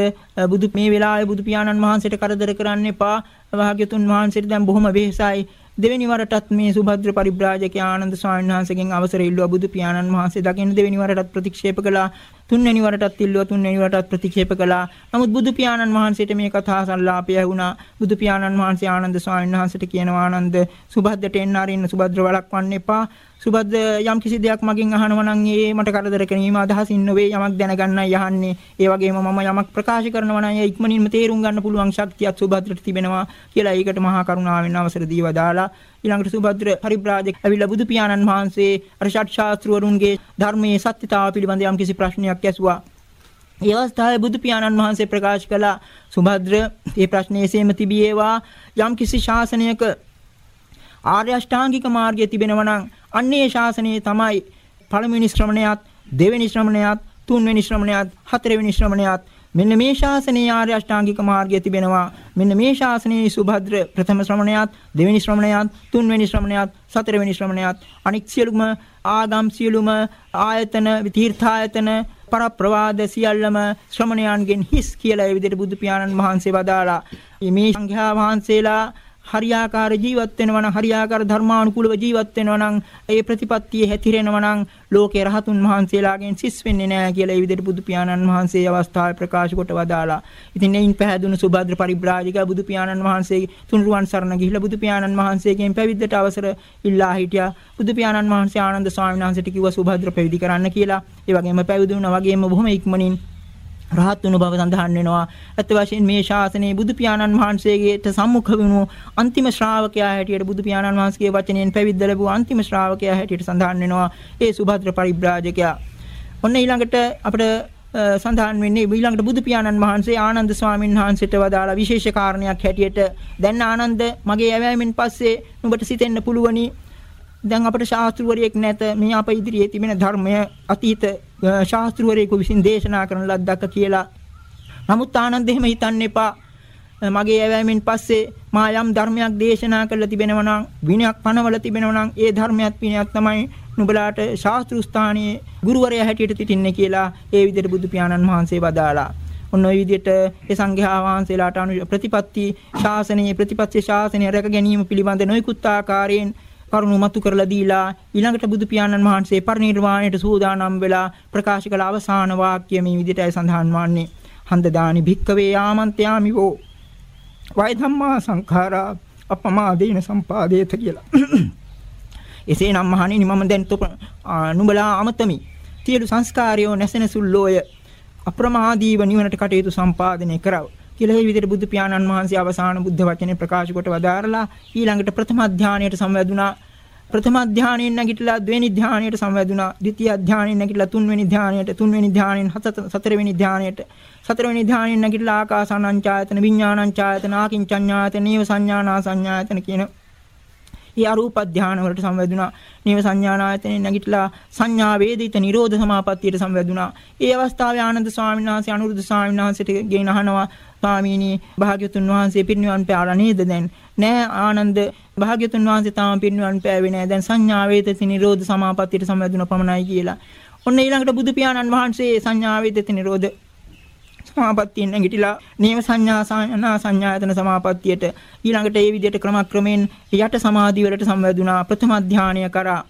බුදු මේ වෙලාවේ බුදු පියාණන් වහන්සේට කරදර කරන්න එපා. වාග්යතුන් වහන්සේට දැන් බොහොම වෙහෙසයි. දෙවෙනි වරටත් මේ සුභද්‍ර පරිබ්‍රාජක ආනන්ද ස්වාමීන් වහන්සේගෙන් අවසර ඉල්ලුවා. බුදු පියාණන් වහන්සේ දකින්න දෙවෙනි වරටත් ප්‍රතික්ෂේප කළා. තුන්වෙනි වරටත් ඉල්ලුවා තුන්වෙනි වරටත් ප්‍රතික්ෂේප කළා. නමුත් බුදු පියාණන් වහන්සේට මේ කතා සංලාපය වුණා. බුදු පියාණන් වහන්සේ ආනන්ද ස්වාමීන් වහන්සේට කියනවා ආනන්ද සුභද්දට එන්න අරින්න සුභද්‍ර වළක්වන්න එපා. සුබද්ද යම් කිසි දෙයක් මගෙන් අහනවා නම් ඒ මට කරදර කිරීම අදහසින් නොවේ යමක් දැනගන්නයි අහන්නේ ඒ වගේම මම යමක් ප්‍රකාශ කරනවා නම් ඒ ඉක්මනින්ම තේරුම් ගන්න පුළුවන් ශක්තියක් සුබද්දට තිබෙනවා කියලා ඒකට මහා කරුණාවෙන් අවසර දීවා දාලා ඊළඟට සුබද්‍ර පරිබ්‍රාජක ඇවිල්ලා බුදු පියාණන් වහන්සේ අර ෂට් ශාස්ත්‍රවරුන්ගේ ධර්මයේ සත්‍යතාව පිළිබඳ යම් කිසි ප්‍රශ්නයක් ඇසුවා. ඒ අවස්ථාවේ බුදු පියාණන් වහන්සේ ප්‍රකාශ කළා සුභද්‍ර මේ ප්‍රශ්නේ එසේම තිබියේවා. යම් කිසි ශාසනයක ආර්ය අෂ්ටාංගික මාර්ගය තිබෙනවා නම් අන්නේ ශාසනයේ තමයි පළමුවෙනි ශ්‍රමණයාත් දෙවෙනි ශ්‍රමණයාත් තුන්වෙනි ශ්‍රමණයාත් හතරවෙනි ශ්‍රමණයාත් මෙන්න මේ ශාසනයේ ආර්ය අෂ්ටාංගික මාර්ගය තිබෙනවා. මෙන්න මේ ශාසනයේ සුභද්‍ර ප්‍රථම ශ්‍රමණයාත් දෙවෙනි ශ්‍රමණයාත් තුන්වෙනි ශ්‍රමණයාත් හතරවෙනි ශ්‍රමණයාත් අනික් සියලුම ආගම් සියලුම ආයතන තීර්ථායතන පරප්‍රවාද සියල්ලම ශ්‍රමණයන්ගෙන් හිස් කියලා ඒ විදිහට බුදු පියාණන් වහන්සේ වදාලා මේ සංඝයා වහන්සේලා හරියාකාර ජීවත් වෙනවා නම් හරියාකාර ධර්මානුකූලව ජීවත් වෙනවා නම් ඒ ප්‍රතිපත්තියේ හැතිරෙනවා නම් ලෝකේ රහතුන් වහන්සේලාගෙන් සිස් වෙන්නේ නැහැ කියලා ඒ විදිහට බුදු පියාණන් වහන්සේ අවස්ථාවේ ප්‍රකාශ කොට වදාලා. ඉතින් එයින් පැහැදුණු සුභද්‍ර පරිබ්‍රාජික බුදු පියාණන් වහන්සේ තුන්රුවන් සරණ ගිහිලා බුදු පියාණන් වහන්සේගෙන් පැවිද්දට අවසර ඉල්ලා හිටියා. බුදු පියාණන් වහන්සේ ආනන්ද ස්වාමීන් වහන්සේට කිව්වා සුභද්‍ර පැවිදි කරන්න කියලා. ඒ වගේම පැවිදි වුණා වගේම බොහොම ඉක්මනින් රහත් වුණු බව සඳහන් වෙනවා. ඇත්ත වශයෙන් මේ ශාසනයේ බුදු පියාණන් වහන්සේගේට සම්මුඛ වුණු අන්තිම ශ්‍රාවකයා හැටියට බුදු පියාණන් වහන්සේගේ වචනයෙන් පැවිද්ද ලැබුව අන්තිම ශ්‍රාවකයා හැටියට සඳහන් වෙනවා. ඒ සුභද්‍ර පරිබ්‍රාජකයා. ඔන්න ඊළඟට අපිට සඳහන් වෙන්නේ ඊළඟට බුදු පියාණන් වහන්සේ ආනන්ද ස්වාමීන් වහන්සේට වදාලා විශේෂ කාරණයක් හැටියට දැන් ආනන්ද මගේ ඇවෑමෙන් පස්සේ නුඹට සිතෙන්න පුළුවනි දැන් අපිට ශාස්ත්‍රවරයෙක් නැත මේ අප ඉදිරියේ තිබෙන ධර්මය අතීත ශාස්ත්‍රවරයෙකු විසින් දේශනා කරන ලද්දක් කියලා. නමුත් ආනන්ද එහෙම හිතන්න එපා. මගේ ඇවෑමෙන් පස්සේ මා යම් ධර්මයක් දේශනා කරලා තිබෙනවා නම් විනයක් පනවල තිබෙනවා නම් ඒ ධර්මයක් විනයක් තමයි නුඹලාට ශාස්ත්‍ර ස්ථානයේ ගුරුවරයා හැටියට සිටින්නේ කියලා ඒ විදිහට බුදු පියාණන් වහන්සේ වදාලා. ඔන්න ඔය විදිහට ඒ සංඝයා වහන්සේලාට අනු ප්‍රතිපත්ති ශාසනයේ ප්‍රතිපත්ති ශාසනය රැක ගැනීම පිළිබඳ නොයෙකුත් ආකාරයෙන් කරුණු මතු කරලා දීලා ඊළඟට බුදු පියාණන් වහන්සේ පරිනිර්වාණයට සූදානම් වෙලා ප්‍රකාශ කළ අවසාන වාක්‍ය මේ විදිහටයි සඳහන් වන්නේ හන්දදානි භික්කවේ ආමන්ත්‍යාමි වෝ වය ධම්මා සංඛාරා අපමාදේන සම්පාදේත කියලා. එසේනම් මහණෙනි මම දැන් නුඹලා අමතමි. සියලු සංස්කාරයෝ නැසෙන සුල්ලෝය අප්‍රමාදීව නිවනට කටයුතු සම්පාදනය කරව. කියලා මේ විදිහට බුදු පියාණන් වහන්සේ අවසාන බුද්ධ වචනේ ප්‍රකාශ කොට වදාරලා ඊළඟට ප්‍රථම ධානයට සම්වැදුනා ප්‍රථම ධානයෙන් නැගිටලා දෙවෙනි ධානයට සම්වැදුනා ද්විතීය ධානයෙන් නැගිටලා තුන්වෙනි ධානයට තුන්වෙනි ධානයෙන් හතරවෙනි ධානයට සතරවෙනි ධානයෙන් නැගිටලා ආකාසානංචායතන විඥානංචායතන ආකින්චඤ්ඤායතන නීව සංඥානා සංඥායතන කියන ඒ අරූප ධාන වලට සංවැදුනා. නේව සංඥානායතනෙ නැගිටලා සංඥා වේදිත නිරෝධ සමාපත්තියට සංවැදුනා. ඒ අවස්ථාවේ ආනන්ද ස්වාමීන් වහන්සේ අනුරුද්ධ ස්වාමීන් වහන්සේට ගෙන අහනවා ස්වාමීනි භාග්‍යතුන් වහන්සේ පිරිනිවන් පෑලා නේද දැන්? නෑ ආනන්ද භාග්‍යතුන් වහන්සේ තාම පිරිනිවන් පෑවේ නෑ. දැන් සංඥා වේදිත නිරෝධ සමාපත්තියට සංවැදුන පමණයි කියලා. ඔන්න ඊළඟට බුදු පියාණන් වහන්සේ සංඥා වේදිත නිරෝධ සමාපත්තියෙන් නැගිටලා නේම සංඥා සංඥා සංඥායතන සමාපත්තියට ඊළඟට ඒ විදිහට ක්‍රමක්‍රමයෙන් යට සමාධිය වලට සංවැදුනා ප්‍රථම ධානය කරා.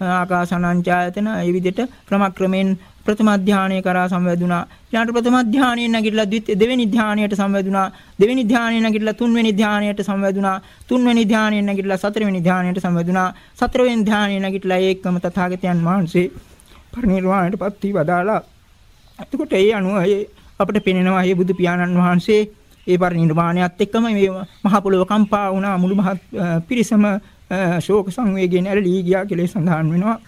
ආකාසානංචායතන ඒ විදිහට ක්‍රමක්‍රමයෙන් ප්‍රථම ධානය කරා සංවැදුනා ඊළඟට ප්‍රථම ධානයෙන් නැගිටලා දෙවෙනි ධානයට සංවැදුනා දෙවෙනි ධානයෙන් නැගිටලා තුන්වෙනි ධානයට සංවැදුනා තුන්වෙනි ධානයෙන් නැගිටලා හතරවෙනි ධානයට සංවැදුනා හතරවෙනි ධානයෙන් නැගිටලා ඒකම තථාගතයන් වහන්සේ පරිනිර්වාණයටපත් වී වදාලා එතකොට ඒ අනුව අපිට පෙනෙනවා මේ බුදු පියාණන් වහන්සේ ඒ පරිනිර්වාණයත් එක්කම මේ මහ පොළොව කම්පා වුණා මුළු මහත් පිරිසම ශෝක සංවේගයෙන් ඇලලී ගියා කියලා සඳහන් වෙනවා.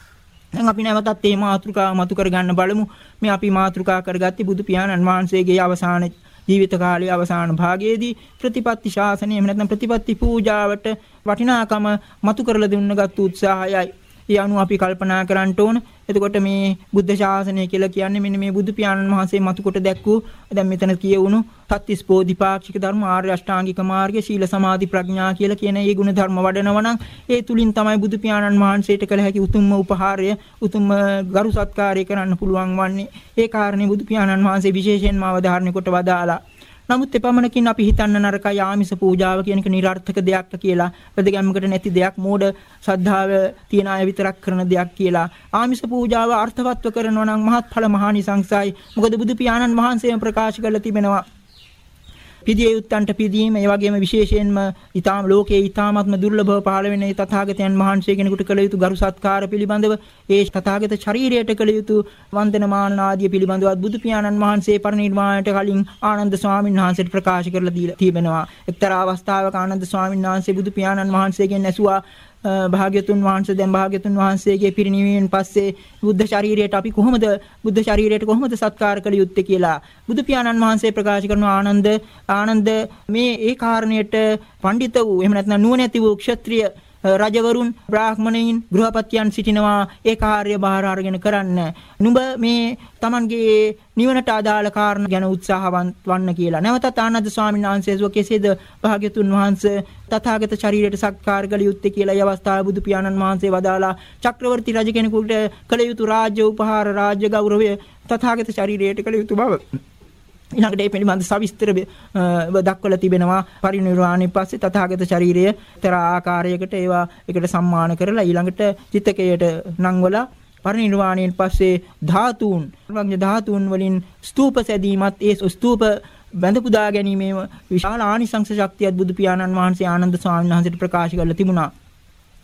දැන් අපි නැවතත් මේ මාතෘකාව මතු කරගන්න බලමු. මේ අපි මාතෘකා කරගත්තේ බුදු පියාණන් වහන්සේගේ අවසාන ජීවිත කාලයේ අවසාන භාගයේදී ප්‍රතිපත්ති ශාසනය එහෙම නැත්නම් ප්‍රතිපත්ති පූජාවට වටිනාකම මතු කරලා දුන්නගත් උත්සාහයයි. ඒ අනුව අපි කල්පනා කරන්න ඕන. එතකොට මේ බුද්ධ ශාසනය කියලා කියන්නේ මෙන්න මේ බුදු පියාණන් වහන්සේ මතු කොට දැක්වූ දැන් මෙතන කියවුණු සත්‍තිස් බෝධිපාක්ෂික ධර්ම ආර්ය අෂ්ටාංගික මාර්ගය සීල සමාධි ප්‍රඥා කියලා කියන මේ ගුණ ධර්ම වඩනවා නම් ඒ තුලින් තමයි බුදු පියාණන් වහන්සේට කළ හැකි උතුම්ම උපහාරය උතුම්ම ගරු සත්කාරය කරන්න පුළුවන් වන්නේ. ඒ කාරණේ බුදු පියාණන් වහන්සේ විශේෂයෙන්ම අවධාරණය කොට වදාලා නමුත් එපමණකින් අපි හිතන්න නරකයි ආමිස පූජාව කියන එක නිර්ර්ථක දෙයක් කියලා. වැදගැම්මකට නැති දෙයක් මෝඩ ශ්‍රද්ධාව තියන අය විතරක් කරන දෙයක් කියලා. ආමිස පූජාව අර්ථවත්ව කරනවා නම් මහත්ඵල මහානිසංසයි. මොකද බුදු පියාණන් වහන්සේම ප්‍රකාශ කරලා තිබෙනවා. පිදිය යුත්තන්ට පිදීම ඒ වගේම විශේෂයෙන්ම ඊටාම ලෝකයේ ඊටාමත්ම දුර්ලභව පහළ වෙන තථාගතයන් වහන්සේ කෙනෙකුට කළ යුතු ගරු සත්කාර පිළිබඳව ඒ තථාගත ශරීරයට කළ යුතු වන්දනමාන ආදී පිළිබඳව බුදු පියාණන් වහන්සේ පරිනිර්වාණයට කලින් ආනන්ද ස්වාමීන් වහන්සේට ප්‍රකාශ කරලා දීලා තිබෙනවා. එක්තරා අවස්ථාවක ආනන්ද ස්වාමීන් වහන්සේ බුදු පියාණන් වහන්සේගෙන් ඇසුවා භාග්‍යතුන් වහන්සේ දැන් භාග්‍යතුන් වහන්සේගේ පිරිනිවීමෙන් පස්සේ බුද්ධ ශරීරයට අපි කොහොමද බුද්ධ ශරීරයට කොහොමද සත්කාර කළ යුත්තේ කියලා බුදු පියාණන් වහන්සේ ප්‍රකාශ කරන ආනන්ද ආනන්ද මේ ඒ කාරණයට පඬිත වූ එහෙම නැත්නම් නුවණැති වූ ක්ෂත්‍රීය රජවරුන් බ්‍රාහ්මණයින් ගෘහපතියන් සිටිනවා ඒ කාර්ය බාර අරගෙන කරන්න. නුඹ මේ Tamanගේ නිවනට අදාළ කාරණා ගැන උත්සාහවන්ත වන්න කියලා. නැවතත් ආනන්ද ස්වාමීන් වහන්සේ සුව කෙසේද භාග්‍යතුන් වහන්සේ තථාගත ශරීරයට සක්කාර කළ යුත්තේ කියලා ඒ අවස්ථාවේ බුදු පියාණන් වහන්සේ වදාලා චක්‍රවර්ති රජ කෙනෙකුට කළ යුතු රාජ්‍ය උපහාර රාජ්‍ය ගෞරවය තථාගත ශරීරයට කළ යුතු බව ඊළඟට මේ පිළිබඳ සවිස්තර දක්වලා තිබෙනවා පරිනිර්වාණය පස්සේ තථාගත ශරීරය තර ආකාරයකට ඒවා එකට සම්මාන කරලා ඊළඟට චිත්තකයට නංවලා පරිනිර්වාණයෙන් පස්සේ ධාතුන් වගේ ධාතුන් වලින් ස්තූප සැදීමත් ඒ ස්තූප බඳ පුදා ගැනීමේ විශාල ආනිසංස ශක්තියත් බුදු පියාණන් වහන්සේ ආනන්ද ස්වාමීන් වහන්සේට ප්‍රකාශ කරලා තිබුණා.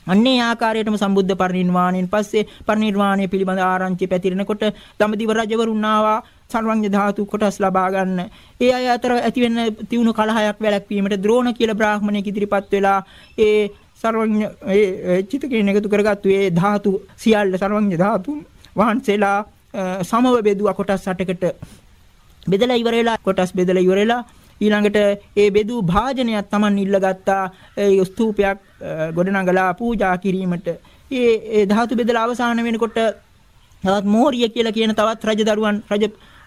අන්නේ ආකාරයටම සම්බුද්ධ පරිනිර්වාණයෙන් පස්සේ පරිනිර්වාණය පිළිබඳ ආරංචි පැතිරෙනකොට දඹදිව රජවරුන් ආවා සර්වඥ ධාතු කොටස් ලබා ගන්න. ඒ අය අතර ඇති වෙන තියුණු කලහයක් වැළැක්වීමට ද්‍රෝණ කියලා බ්‍රාහ්මණයෙක් ඉදිරිපත් වෙලා ඒ සර්වඥ ඒ චිතකයෙන් එකතු කරගත්තු ඒ ධාතු සියල්ල සර්වඥ ධාතුන් වහන්සේලා සමව බෙදුවා කොටස් 8කට බෙදලා ඉවර වෙලා කොටස් බෙදලා ඉවර වෙලා ඊළඟට ඒ බෙදූ භාජනයක් Taman ඉල්ලගත්තා ඒ ස්තූපයක් ගොඩනගලා පූජා කිරීමට. ඒ ඒ ධාතු බෙදලා අවසාන වෙනකොට තවත් මෝරිය කියලා කියන තවත් රජදරුවන් රජ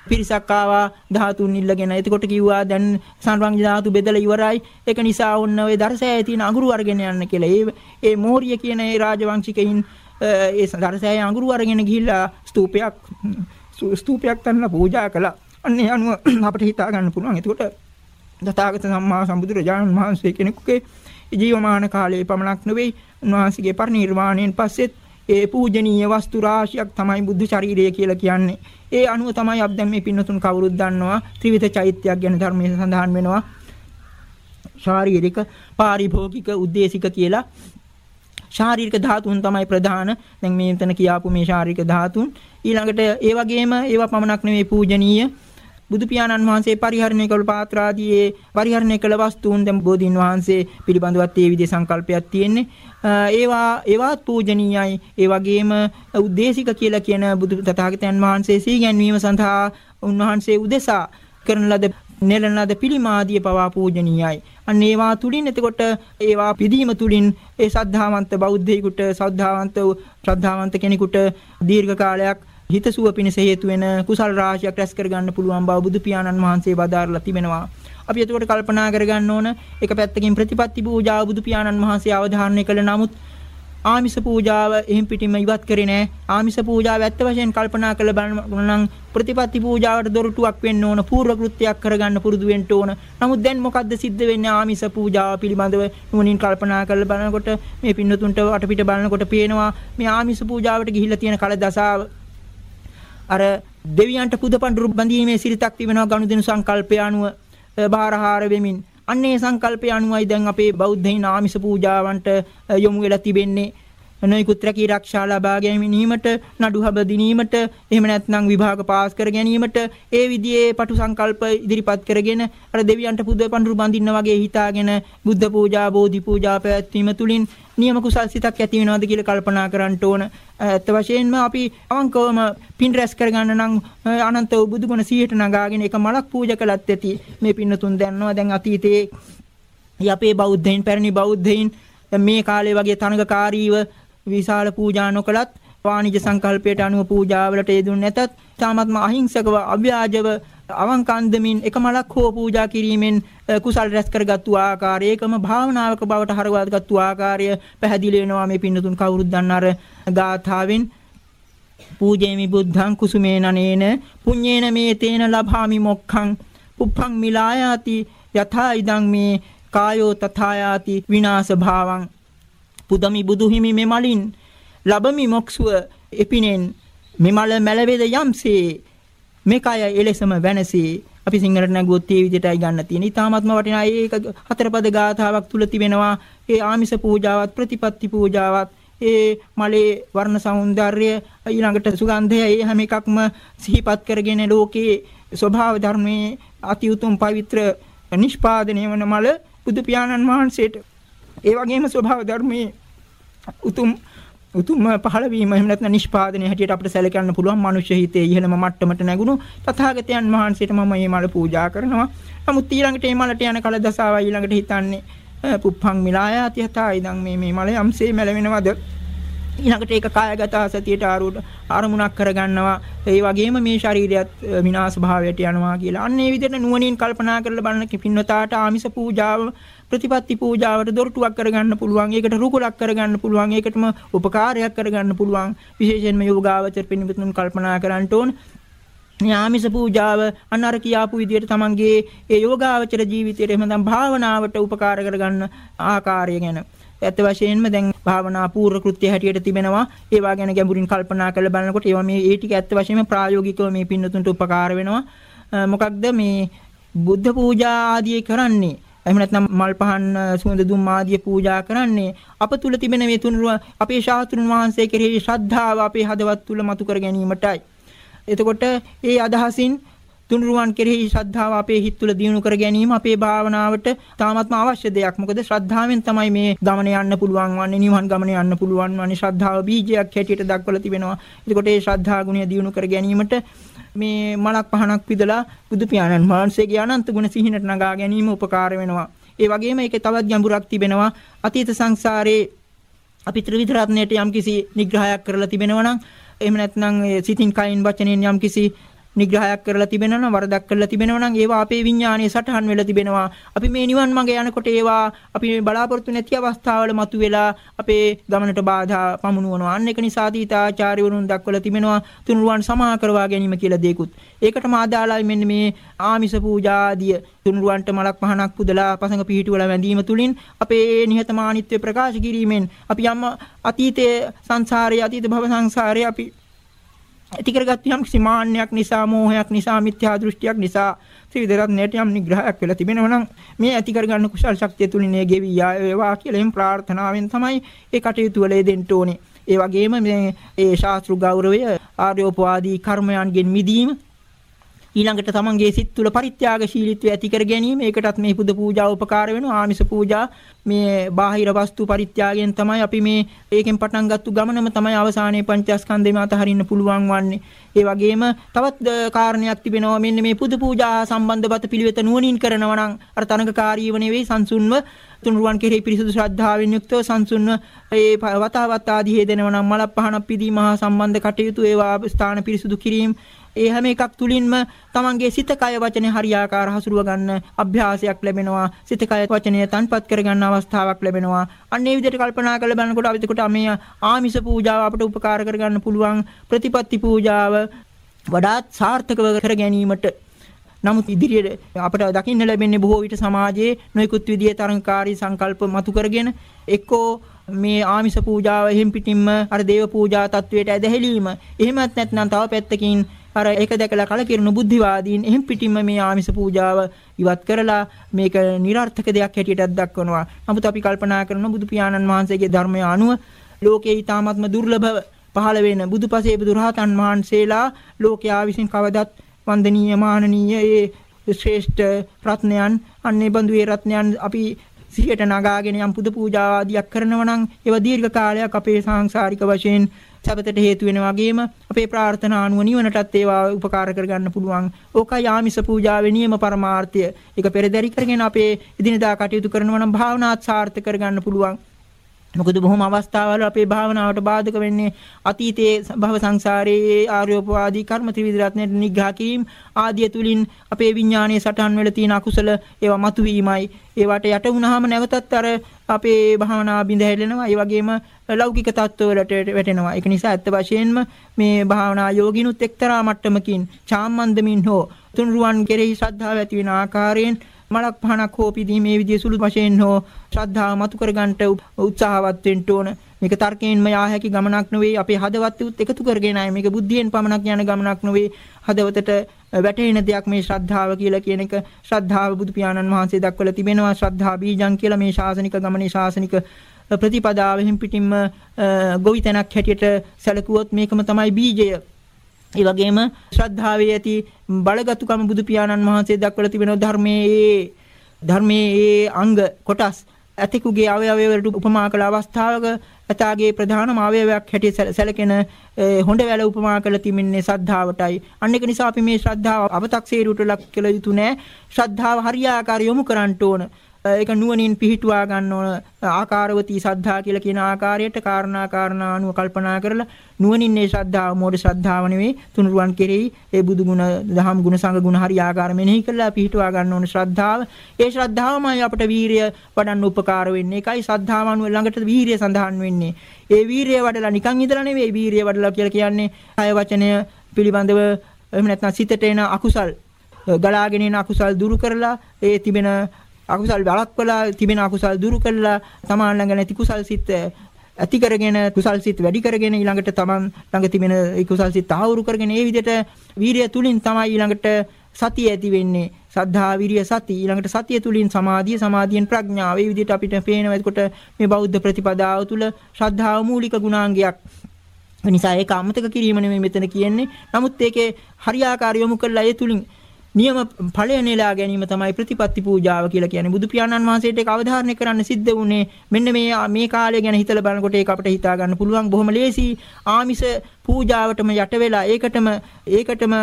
පිරිසක් ආවා ධාතුන් ඉල්ලගෙන. එතකොට කිව්වා දැන් සංරංග ධාතු බෙදලා ඉවරයි. ඒක නිසා ඔන්න ඔය දරසෑයේ තියෙන අඟුරු අරගෙන යන්න කියලා. ඒ ඒ මෝරිය කියන ඒ රාජවංශිකයින් ඒ දරසෑයේ අඟුරු අරගෙන ගිහිල්ලා ස්තූපයක් ස්තූපයක් තනලා පූජා කළා. අන්නේ අනුව අපිට හිතා ගන්න පුළුවන්. එතකොට තථාගත සම්මා සම්බුදුරජාණන් වහන්සේ කෙනෙකුගේ ජීවමාන කාලයේ පමණක් නෙවෙයි උන්වහන්සේගේ පරිනිර්වාණයෙන් පස්සෙත් ඒ පූජනීය වස්තු රාශියක් තමයි බුද්ධ ශරීරය කියලා කියන්නේ. ඒ අනුව තමයි අපි දැන් මේ පින්නතුන් කවුරුත් දන්නවා ත්‍රිවිධ චෛත්‍යයක් ගැන ධර්මයේ සඳහන් වෙනවා. ශාරීරික, පාරිභෝගික, උද්දේශික කියලා. ශාරීරික ධාතුන් තමයි ප්‍රධාන. දැන් මේ මෙතන කියාපු මේ ශාරීරික ධාතුන් ඊළඟට ඒ වගේම ඒවා පමණක් නෙවෙයි පූජනීය බුදු පියාණන් වහන්සේ පරිහරණය කළ පාත්‍ර ආදී ඒ පරිහරණය කළ වස්තුන් දැන් බෝධීන් වහන්සේ පිළිබඳවත් ඒ විදිහේ සංකල්පයක් තියෙන්නේ. ඒවා ඒවත් පූජනීයයි. ඒ වගේම උද්දේශික කියලා කියන බුදු තථාගතයන් වහන්සේ සීගැන්වීම සඳහා උන්වහන්සේ උදෙසා කරන ලද නෙලන ලද පිළිමාදිය පවා පූජනීයයි. අන්න ඒවා තුලින් එතකොට ඒවා පිදීම තුලින් ඒ සද්ධාවන්ත බෞද්ධයෙකුට සද්ධාවන්ත ශ්‍රද්ධාවන්ත කෙනෙකුට දීර්ඝ කාලයක් හිතසුව පිණිස හේතු වෙන කුසල් රාශියක් රැස් කරගන්න පුළුවන් බව බුදු පියාණන් වහන්සේ වදාරලා තිබෙනවා. අපි එතකොට කල්පනා කරගන්න ඕන එක පැත්තකින් ප්‍රතිපත්ති පූජාව බුදු පියාණන් වහන්සේ අවධාරණය කළ නමුත් ආමිස පූජාව එහෙම් පිටින්ම ඉවත් කරේ නැහැ. ආමිස පූජාව ඇත්ත වශයෙන් කල්පනා කළ බලන ප්‍රතිපත්ති පූජාවට දොරටුවක් වෙන්න ඕන, පූර්ව කෘත්‍යයක් කරගන්න පුරුදු වෙන්න ඕන. නමුත් දැන් මොකද්ද සිද්ධ වෙන්නේ ආමිස පූජාව පිළිබඳව නුවණින් කල්පනා කරලා බලනකොට මේ පින්නතුන්ට වටපිට බලනකොට පේනවා මේ ආමිස පූජාවට ගිහිල්ලා තියෙන කල දසාව අර දෙවියන්ට පුද පඬුරු බඳීමේ සිරිතක් තිබෙනවා ගනුදෙනු සංකල්පය අනුව බාරහාර වෙමින්. අන්නේ සංකල්පය අනුවයි දැන් අපේ බෞද්ධයින් ආමිෂ පූජාවන්ට යොමු වෙලා තිබෙන්නේ. නොයිකුත් රැකී ආරක්ෂා ලබා ගැනීමට නඩු හබ දිනීමට එහෙම නැත්නම් විභාග පාස් කර ගැනීමට ඒ විදිහේ පටු සංකල්ප ඉදිරිපත් කරගෙන අර දෙවියන්ට පුද පඳුරු බඳින්න වගේ හිතාගෙන බුද්ධ පූජා බෝධි පූජා පැවැත්වීම තුලින් නියම කුසල් සිතක් ඇති වෙනවද කියලා කල්පනා කරන්න ඕන. ඇත්ත වශයෙන්ම අපි අවංකවම පින් රැස් කරගන්න නම් අනන්ත වූ බුදුගුණ 100ට නගාගෙන එක මලක් පූජා කළත් ඇති. මේ පින්නතුන් දන්නවා දැන් අතීතයේ යපේ බෞද්ධයින් පැරණි බෞද්ධයින් මේ කාලේ වගේ තනගකාරීව විශාල පූජා නොකලත් වාණිජ සංකල්පයට අනුව පූජාවලට යෙදුන්නේ නැතත් තාමත්ම අහිංසකව අව්‍යාජව අවංකන්දමින් එක මලක් හෝ පූජා කිරීමෙන් කුසල් රැස් කරගත්තු ආකාරය ඒකම භාවනාවක බවට හරවාගත්තු ආකාරය පැහැදිලි වෙනවා මේ පින්නතුන් කවුරුත් දන්න අර ගාථාවෙන්. පූජේමි බුද්ධං කුසුමේන නේන පුඤ්ඤේන මේ තේන ලභාමි මොක්ඛං පුප්පං මිලායාති යථා ඉදං මේ කායෝ තථායාති විනාශ භාවං. පුදමි බුදුහිමි මෙමලින්. ලබමි මොක්සුව එපිනෙන්. මෙමල මැලවේද යම්සේ. මේකය එලෙසම වෙනසී. අපි සිංහලට නැගුවොත් ඒ විදිහටයි ගන්න තියෙන්නේ. ඊටාත්ම වටිනා. ඒක හතරපද ගාථාවක් තුල තිබෙනවා. ඒ ආමිස පූජාවත් ප්‍රතිපත්ති පූජාවත් ඒ මලේ වර්ණ సౌందර්ය ඊළඟට සුගන්ධය ඒ හැම එකක්ම සිහිපත් කරගෙන ලෝකේ ස්වභාව ධර්මයේ අති උතුම් පවිත්‍ර නිෂ්පාදනය වන මල බුදු පියාණන් වහන්සේට ඒ වගේම ස්වභාව ධර්මයේ උතුම් උතුම් පහළ වීම එහෙම නැත්නම් නිෂ්පාදනයේ හැටියට අපිට සැලකන්න පුළුවන් මනුෂ්‍ය හිතේ ඉහළම මට්ටමට නැගුණු තථාගතයන් වහන්සේට මම මේ මල පූජා කරනවා. නමුත් ඊළඟට මේ මලට යන කල දසාව ඊළඟට හිතන්නේ පුප්පං මිලායාති යතා ඉදන් මේ මේ මල යම්සේ මැලවෙනවද ඊළඟට ඒක කායගත සතියට ආරුඩ අරමුණක් කරගන්නවා ඒ වගේම මේ ශරීරයත් විනාශ භාවයට යනවා කියලා. අන්න ඒ විදිහට නුවණින් කල්පනා කරලා බලන කිපින්නතාට ආමිස පූජාව ප්‍රතිපත්ති පූජාවට දොරටුවක් කරගන්න පුළුවන්. ඒකට රුකුලක් කරගන්න පුළුවන්. ඒකටම උපකාරයක් කරගන්න පුළුවන්. විශේෂයෙන්ම යෝගාවචර පිණිබතුන් කල්පනා කරන්න ඕන. යාමිස පූජාව අන්නර කියාපු විදිහට තමන්ගේ ඒ යෝගාවචර ජීවිතයට එහෙම නැත්නම් භාවනාවට උපකාර කරගන්න ආකාරය ගැන ඇත්ත වශයෙන්ම දැන් භාවනා පූර්ව කෘත්‍ය හැටියට තිබෙනවා ඒවා ගැන ගැඹුරින් කල්පනා කරලා බලනකොට ඒවා මේ ඒ ටික ඇත්ත වශයෙන්ම ප්‍රායෝගිකව මේ පින්නතුන්ට උපකාර වෙනවා මොකක්ද මේ බුද්ධ පූජා ආදී කරන්නේ එහෙම නැත්නම් මල් පහන් සුවඳ දුම් ආදී පූජා කරන්නේ අප තුල තිබෙන මේ තුනුරුව අපේ ශාස්ත්‍රුන් වහන්සේ කෙරෙහි ශ්‍රද්ධාව අපේ හදවත් තුල මතු කර ගැනීමටයි. එතකොට ඒ අදහසින් තුනුරුවන් කෙරෙහි ශ්‍රද්ධාව අපේ හිත තුළ දියුණු කර ගැනීම අපේ භාවනාවට තාමත්ම අවශ්‍ය දෙයක්. මොකද ශ්‍රද්ධාවෙන් තමයි මේ ගමන යන්න පුළුවන් වන්නේ නිවන් ගමන යන්න පුළුවන් වන්නේ ශ්‍රද්ධාව බීජයක් හැටියට දක්වලා තිබෙනවා. එතකොට ඒ ශ්‍රද්ධා ගුණය දියුණු කර ගැනීමට මේ මලක් පහනක් පිදලා බුදු පියාණන් වහන්සේගේ අනන්ත ගුණ සිහිනට නගා ගැනීම උපකාර වෙනවා. ඒ වගේම ඒකේ තවත් ගැඹුරක් තිබෙනවා. අතීත සංසාරේ අපි ත්‍රිවිධ රත්නයට යම්කිසි නිග්‍රහයක් කරලා තිබෙනවා නම් එහෙම නැත්නම් සිතින් කයින් වචනෙන් යම්කිසි නිග්‍රහයක් කරලා තිබෙනවා නම් වරදක් කරලා තිබෙනවා නම් ඒවා අපේ විඥානයේ සටහන් වෙලා තිබෙනවා. අපි මේ නිවන් මඟ යනකොට ඒවා අපි මේ බලාපොරොත්තු නැති අවස්ථාවල මතුවෙලා අපේ ගමනට බාධා පමුණුවනවා. අන්න ඒක නිසා දීතාචාර්යවරුන් දක්වලා තිබෙනවා තුනුරුවන් සමා කරවා ගැනීම කියලා දෙයක්ුත්. ඒකටම ආදාළයි මෙන්න මේ ආමිස පූජා ආදිය තුනුරුවන්ට මලක් පහනක් පුදලා පසඟ පිහිටුවලා වැඳීම තුලින් අපේ නිහතමානීත්වය ප්‍රකාශ කිරීමෙන් අපි යම් අතීතයේ සංසාරයේ අතීත භව සංසාරයේ අපි ඇති කරගත් යම් කිසි මාන්නයක් නිසා මෝහයක් නිසා මිත්‍යා දෘෂ්ටියක් නිසා ත්‍රිවිධරත්නයට යම් නිග්‍රහයක් වෙලා තිබෙනවා නම් මේ ඇති කරගන්න කුසල් ශක්තිය තුලින් ඒ ගෙවි යාවේවා කියලා එම් ප්‍රාර්ථනාවෙන් තමයි ඒ කටයුතු වල දෙන්න ඕනේ. ඒ වගේම මේ ඒ ශාස්ත්‍ර ගෞරවය ආර්යෝපවාදී කර්මයන්ගෙන් මිදීම ඊළඟට තමන්ගේ සිත් තුළ පරිත්‍යාගශීලීත්වය ඇති කර ගැනීම ඒකටත් මේ පුද පූජා උපකාර වෙනවා. ආමිස පූජා මේ බාහිර වස්තු පරිත්‍යාගයෙන් තමයි අපි මේ ඒකෙන් පටන් ගත්තු ගමනම තමයි අවසානයේ පංචස්කන්ධෙම අතහරින්න පුළුවන් වන්නේ. ඒ වගේම තවත් කාරණයක් තිබෙනවා. මෙන්න මේ පුද පූජා සම්බන්ධ පිළිවෙත නුවණින් කරනවා නම් අර තනකකාරීව නෙවෙයි සංසුන්ව තුනුරුවන් කෙරෙහි පිරිසුදු ශ්‍රද්ධාවෙන් යුක්තව සංසුන්ව ඒ වතාවත් ආදී හේදෙනවා නම් මල පහනක් පිදීම හා සම්බන්ධ කටයුතු ඒවා ස්ථාන පිරිසුදු කිරීම ඒ හැම එකක් තුලින්ම තමන්ගේ සිත කය වචනේ හරියාකාර හසුරුව ගන්න අභ්‍යාසයක් ලැබෙනවා. සිත කය වචනය තන්පත් කර ගන්න අවස්ථාවක් ලැබෙනවා. අන්න ඒ විදිහට කල්පනා කරලා බලනකොට අපිට මේ ආමිෂ පූජාව අපට උපකාර කර ගන්න පුළුවන් ප්‍රතිපත්ති පූජාව වඩාත් සාර්ථකව කර ගැනීමට නමුත් ඉදිරියට අපට දකින්න ලැබෙන්නේ බොහෝ විට සමාජයේ නොයෙකුත් විදිහේ තරංකාරී සංකල්ප මතු කරගෙන එක්කෝ මේ ආමිෂ පූජාව එහෙම් පිටින්ම අර දේව පූජා තත්වයට ඇදහිලීම එහෙමත් නැත්නම් තව පැත්තකින් අර ඒක දැකලා කලකිරුණු බුද්ධිවාදීන් එහෙන් පිටින්ම මේ ආමිස පූජාව ඉවත් කරලා මේක નિરර්ථක දෙයක් හැටියටත් දක්වනවා. නමුත් අපි කල්පනා කරනවා බුදු පියාණන් වහන්සේගේ ධර්මය අනුව ලෝකේ ඊ타මාත්ම දුර්ලභව පහළ වෙන බුදුපසේ බුදුරහතන් වහන්සේලා ලෝකයා විසින් කවදත් වන්දනීය මානනීය ඒ ශ්‍රේෂ්ඨ රත්නයන් අන්නේ බඳු ඒ රත්නයන් අපි සිහියට නගාගෙන යම් පුද පූජා ආදියක් කරනවා නම් ඒවා දීර්ඝ කාලයක් අපේ සාංශාරික වශයෙන් සබතට හේතු වෙන වගේම අපේ ප්‍රාර්ථනා අනුව නිවනටත් ඒවා උපකාර කරගන්න පුළුවන්. ඕකයි ආමිස පූජාවේ නියම පරමාර්ථය. ඒක පෙරදරි කරගෙන අපේ එදිනදා කටයුතු කරනවා නම් භාවනාත් සාර්ථක කරගන්න පුළුවන්. මොකද බොහොම අවස්ථාවල අපේ භාවනාවට බාධක වෙන්නේ අතීතයේ භව සංසාරයේ ආර්යෝපවාදී කර්ම ත්‍රිවිධ රත්නයේ නිග්‍රහ කිරීම ආදිය තුලින් අපේ විඥානයේ සටහන් වෙලා තියෙන අකුසල ඒවා මතුවීමයි. ඒවට යට වුණාම නැවතත් අර අපේ භාවනා බිඳ හැලෙනවා ඒ වගේම ලෞකික තත්ත්වවලට වැටෙනවා. ඒක නිසා ඇත්ත වශයෙන්ම මේ භාවනා යෝගිනුත් එක්තරා මට්ටමකින් චාම්මන්දමින් හෝ තුන්රුවන් කෙරෙහි ශ්‍රද්ධාව ඇති වෙන ආකාරයෙන් මලක් පහනක් හෝ පිදීමේ විදිය සුළු වශයෙන් හෝ ශ්‍රද්ධාව මතු කරගන්නට උත්සාහවත් වෙන්න ඕන. මේක තර්කයෙන්ම යා හැකි ගමනක් නෙවෙයි. අපේ හදවත් උත් එකතු කරගෙන ආයේ. මේක බුද්ධියෙන් පමණක් යන ගමනක් නෙවෙයි. හදවතට වැටෙන දෙයක් මේ ශ්‍රද්ධාව කියලා කියන එක. ශ්‍රද්ධාව බුදු පියාණන් වහන්සේ දක්වලා තිබෙනවා. ශ්‍රද්ධා බීජං කියලා මේ ශාසනික ගමනේ ශාසනික ප්‍රතිපදාවෙන් පිටින්ම ගොවිතැනක් හැටියට සැලකුවොත් මේකම තමයි බීජය. ඒ වගේම ශ්‍රද්ධාවේ ඇති බලගතුකම බුදු පියාණන් වහන්සේ දක්වලා තිබෙනවා ධර්මයේ ධර්මයේ අංග කොටස් ඇතෙකුගේ අවයවවලට උපමා කළ අවස්ථාවක ඇතාගේ ප්‍රධානම අවයවයක් හැටියට සැලකෙන හොඬ වැල උපමා කළ තිමින්නේ ශ්‍රද්ධාවටයි. අන්න ඒක නිසා අපි මේ ශ්‍රද්ධාව අව탁සීරුවට ලක් කළ යුතු නෑ. ශ්‍රද්ධාව හරියාකාර යොමු කරන්න ඕන. ඒක නුවණින් පිහිටුවා ගන්න ඕන. ආකාරවතී සද්ධා කියලා කියන ආකාරයට කාරණා කාරණා අනුව කල්පනා කරලා නුවණින් මේ ශ්‍රද්ධාව මෝඩ ශ්‍රද්ධාව නෙවෙයි තුනුරුවන් කෙරෙහි ඒ බුදු ගුණ දහම් ගුණ සංඝ ගුණ හරි ආකාර මෙනෙහි කරලා පිහිටුවා ගන්න ඕන ශ්‍රද්ධාව. ඒ ශ්‍රද්ධාවමයි අපට වීරිය වඩන්න උපකාර වෙන්නේ. ඒකයි ශ්‍රද්ධාව අනුව ළඟට වීරිය සඳහන් වෙන්නේ. ඒ වීරිය වඩලා නිකන් ඉඳලා නෙවෙයි වීරිය වඩලා කියලා කියන්නේ කය වචනය පිළිබඳව එහෙම නැත්නම් සිතට එන අකුසල් ගලාගෙන එන අකුසල් දුරු කරලා ඒ තිබෙන අකුසල් වළක්වලා තිබෙන අකුසල් දුරු කළා. තමන් ළඟ නැති කුසල් සිත් ඇති කරගෙන කුසල් සිත් වැඩි කරගෙන ඊළඟට තමන් ළඟ තිබෙන ඒ කුසල් සිත් ආවුරු කරගෙන ඒ විදිහට වීරිය තුලින් තමයි ඊළඟට සතිය ඇති වෙන්නේ. සද්ධා විරිය සති. ඊළඟට සතිය තුලින් සමාධිය සමාධියෙන් ප්‍රඥාව. ඒ විදිහට අපිට පේනවා. එතකොට මේ බෞද්ධ ප්‍රතිපදාව තුල ශ්‍රද්ධාව මූලික ගුණාංගයක්. නිසා ඒක අමතක කිරීම නෙමෙයි මෙතන කියන්නේ. නමුත් ඒකේ හරියාකාර යොමු කළා. ඒ තුලින් නියම ඵලය නෙලා ගැනීම තමයි ප්‍රතිපත්ති පූජාව කියලා කියන්නේ. බුදු පියාණන් වහන්සේට ඒක අවධාරණය කරන්න සිද්ධ වුණේ මෙන්න මේ මේ කාලය ගැන හිතලා බලනකොට ඒක අපිට හිතා ගන්න පුළුවන් බොහොම ලේසි ආමිස පූජාවටම යට වෙලා ඒකටම ඒකටම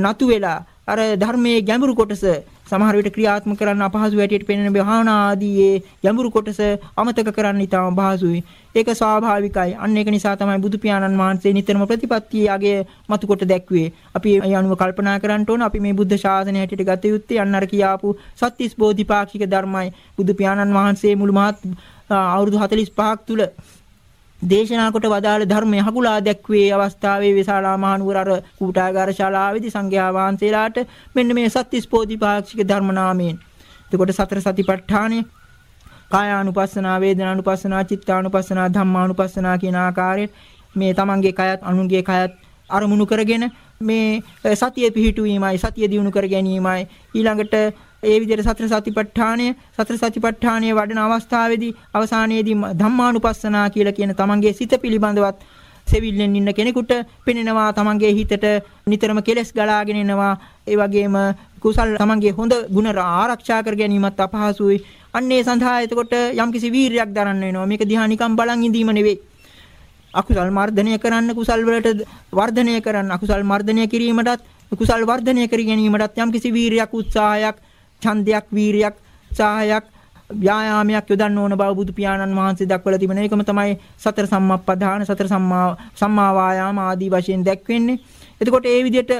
නතු වෙලා අර ධර්මයේ ගැඹුරු කොටස සමහර විට ක්‍රියාත්මක කරන්න අපහසු හැටියට පෙනෙන භාවනා ආදී ඒ ගැඹුරු කොටස අමතක කරන්න ඉතාම පහසුයි. ඒක ස්වාභාවිකයි. අන්න ඒක නිසා තමයි බුදු පියාණන් වහන්සේ නිතරම ප්‍රතිපත්තිය යගේ මතු කොට දැක්ුවේ. අපි ඒ අනුව කල්පනා කරන්න ඕන අපි මේ බුද්ධ ශාසනය හැටියට ගත යුත්තේ අන්න අර කියාපු සත්‍තිස් බෝධිපාක්ෂික ධර්මයි. බුදු පියාණන් වහන්සේ මුළු මහත් අවුරුදු 45ක් තුල දේශනා කොට වදාළ ධර්මය හකුලා දැක්වේ අවස්ථාවේ විශාලා මහනුවර අර කූටාගාර ශාලාවේදී සංඝයා වහන්සේලාට මෙන්න මේ සත්‍තිස් බෝධිපාක්ෂික ධර්ම නාමයෙන්. එතකොට සතර සතිපට්ඨානය කායානුපස්සනා වේදනානුපස්සනා චිත්තානුපස්සනා ධම්මානුපස්සනා කියන ආකාරයෙන් මේ තමන්ගේ කයත් අනුන්ගේ කයත් අරමුණු කරගෙන මේ සතිය පිහිටුවීමයි සතිය දියුණු කර ගැනීමයි ඊළඟට ඒ විදිහට සතර සතිපට්ඨානය සතර සතිපට්ඨානයේ වඩන අවස්ථාවේදී අවසානයේදී ධම්මානුපස්සනා කියලා කියන තමන්ගේ සිත පිළිබඳවත් සෙවිල්ලෙන් ඉන්න කෙනෙකුට පෙනෙනවා තමන්ගේ හිතට නිතරම කෙලස් ගලාගෙන එනවා. ඒ වගේම කුසල් තමන්ගේ හොඳ ගුණ ආරක්ෂා කර ගැනීමත් අපහසුයි. අන්නේ සඳහා එතකොට යම්කිසි වීරියක් දරන්න වෙනවා. මේක දිහා නිකම් බලන් ඉඳීම නෙවෙයි. අකුසල් මර්ධනය කරන්න කුසල් වලට වර්ධනය කරන්න අකුසල් මර්ධනය කිරීමටත් කුසල් වර්ධනය කර ගැනීමටත් යම්කිසි වීරියක් උත්සාහයක් ඡන්දයක් වීරියක් උත්සාහයක් ව්‍යායාමයක් යොදන්න ඕන බව බුදු පියාණන් වහන්සේ දක්වලා තිබෙන එකම තමයි සතර සම්මප්පදාන සතර සම්මා සම්මා වායාම ආදී වශයෙන් දැක්වෙන්නේ. එතකොට ඒ විදිහට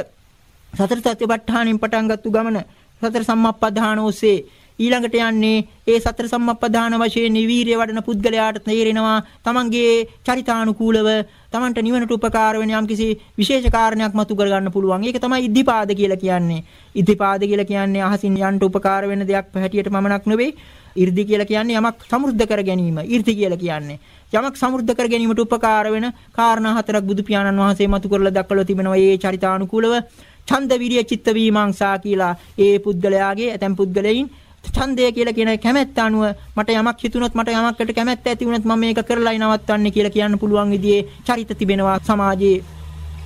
සතර සතිපට්ඨානෙන් පටන් ගත්තු ගමන සතර සම්මප්පදාන ඔස්සේ ඊළඟට යන්නේ ඒ සතර සම්මප්පදාන වශයෙන් නිවීරිය වඩන පුද්ගලයාට තේරෙනවා තමන්ගේ චරිතානුකූලව තමන්ට නිවනට උපකාර වෙන යම්කිසි විශේෂ කාරණයක් මතු කර ගන්න පුළුවන්. ඒක තමයි ඉද්ධිපාද කියලා කියන්නේ. ඉද්ධිපාද කියලා කියන්නේ අහසින් යන්ට උපකාර වෙන දෙයක් පැහැටියට පමණක් නෙවෙයි. 이르දි කියලා කියන්නේ යමක් සමෘද්ධ කර ගැනීම. 이르දි කියලා කියන්නේ යමක් සමෘද්ධ කර ගැනීමට උපකාර වෙන කාරණා හතරක් බුදු පියාණන් වහන්සේ මතු කරලා දක්වලා තිබෙනවා. ඒ චරිතානුකූලව ඡන්ද විරිය චිත්ත වීමංසා කියලා ඒ පුද්ගලයාගේ ඇතැම් පුද්ගලයන් ඡන්දය කියලා කියන කැමැත්ත අනුව මට යමක් හිතුනොත් මට යමක්කට කැමැත්ත ඇති වුණොත් මම මේක කරලායි නවත්තන්නේ කියලා කියන්න පුළුවන් විදිහේ චරිත තිබෙනවා සමාජයේ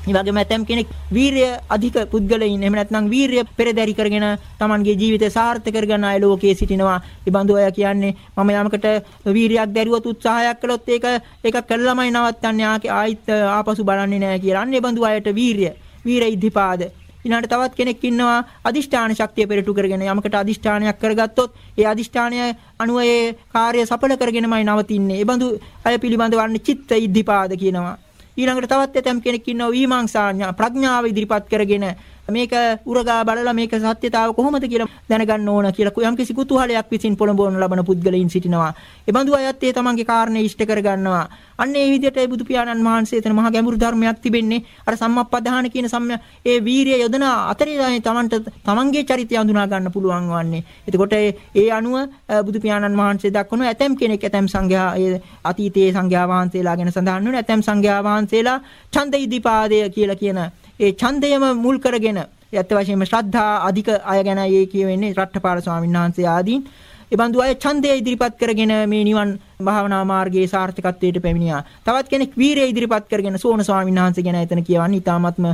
ඒ වගේම ඇතම් කෙනෙක් වීරිය අධික පුද්ගලයින් එහෙම නැත්නම් වීරිය පෙරදරි කරගෙන Tamanගේ ජීවිතය සාර්ථක කරගන්න අය ලෝකයේ සිටිනවා. ඒ බඳු අය කියන්නේ මම යමකට වීරියක් දැරුවොත් උත්සාහයක් කළොත් ඒක ඒක කළාමයි නවත්තන්නේ ආයිත් ආපසු බලන්නේ නැහැ කියලා. අන්න ඒ බඳු අයට වීරිය, වීර ඉද්ධිපාද ඊළඟට තවත් කෙනෙක් ඉන්නවා අදිෂ්ඨාන ශක්තිය පෙරටු කරගෙන යමකට අදිෂ්ඨානයක් කරගත්තොත් ඒ අදිෂ්ඨානය අනුව ඒ කාර්ය සඵල කරගෙනමයි නවතින්නේ. ඒ බඳු අය පිළිබඳව වන්නේ චිත්ත ඉද්ධිපාද කියනවා. ඊළඟට තවත් ඇතම් කෙනෙක් ඉන්නවා විමර්ශා ප්‍රඥාව ඉදිරිපත් කරගෙන මේක උරගා බලලා මේක සත්‍යතාව කොහොමද කියලා දැනගන්න ඕන කියලා යම් කිසි කුතුහලයක් විසින් පොළඹවන ලබන පුද්ගලයින් සිටිනවා. ඒ බඳු අයත් ඒ තමන්ගේ කාරණේ ඉෂ්ට කරගන්නවා. අන්න ඒ විදිහට බුදු පියාණන් වහන්සේ එතන මහා ගැඹුරු ධර්මයක් තිබෙන්නේ. අර සම්මප්පදාන කියන සම්ම ඒ වීරිය යොදන අතරේ තමයි තමන්ට තමන්ගේ චරිතය හඳුනා ගන්න පුළුවන් වන්නේ. එතකොට ඒ අනුව බුදු පියාණන් වහන්සේ දක්වන ඇතම් කෙනෙක් ඇතම් සංඝයා ඒ අතීතයේ සංඝයා වහන්සේලා ගැන සඳහන් වෙන ඇතම් සංඝයා වහන්සේලා ඡන්ද ඉදිපාදය කියලා කියන ඒ ඡන්දයම මුල් කරගෙන ඇත්ත වශයෙන්ම ශ්‍රද්ධා අධික අය ගැන ඒ කියවෙන්නේ රට්ටපාල ස්වාමීන් වහන්සේ ආදීන් ඒ බඳු අය ඡන්දය ඉදිරිපත් කරගෙන මේ නිවන් භාවනා මාර්ගයේ සාර්ථකත්වයට පැමිණියා. තවත් කෙනෙක් වීරිය ඉදිරිපත් කරගෙන සෝන ස්වාමීන් වහන්සේ ගැන එතන කියවන්නේ ඊ타මත්ම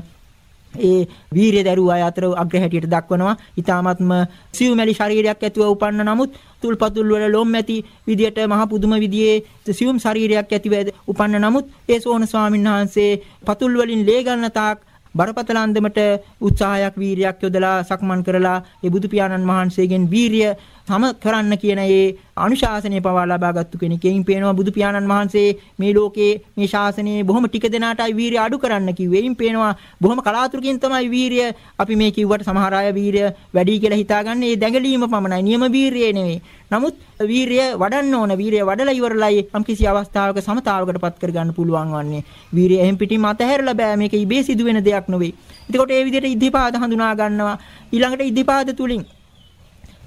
ඒ වීරිය දරුවා අය අතර අග්‍ර හැටියට දක්වනවා. ඊ타මත්ම සියුමැලි ශරීරයක් ඇතුව උපන්න නමුත් තුල්පතුල් වල ලොම් ඇති විදියට මහ පුදුම විදියේ සියුම් ශරීරයක් ඇතිව උපන්න නමුත් ඒ සෝන ස්වාමීන් වහන්සේ පතුල් වලින් ලේ ගන්න තාක් බරපතල අන්දමට උත්සාහයක් වීරියක් යොදලා සක්මන් කරලා ඒ බුදු පියාණන් වහන්සේගෙන් වීරිය තම කරන්න කියන ඒ අනුශාසනය පවා ලබාගත්තු කෙනෙක්. එයින් පේනවා බුදු පියාණන් වහන්සේ මේ ලෝකේ මේ ශාසනයේ බොහොම ටික දෙනාටයි වීරිය අඩු කරන්න කිව්වේ. එයින් පේනවා බොහොම කලාතුරකින් තමයි වීරිය අපි මේ කිව්වට සමහර අය වීරිය වැඩි කියලා හිතාගන්නේ ඒ දැඟලීම පමණයි. නියම වීරිය නෙවෙයි. නමුත් වීරිය වඩන්න ඕන. වීරිය වඩලා ඉවරලයි යම් කිසි අවස්ථාවක සමතාවකටපත් කරගන්න පුළුවන් වන්නේ. වීරිය එහෙම් පිටින් අතහැරලා බෑ. මේක ඉබේ සිදුවෙන දෙයක් නෙවෙයි. එතකොට ඒ විදිහට ඉද්ධිපාද හඳුනා ගන්නවා. ඊළඟට ඉද්ධිපාද තුලින්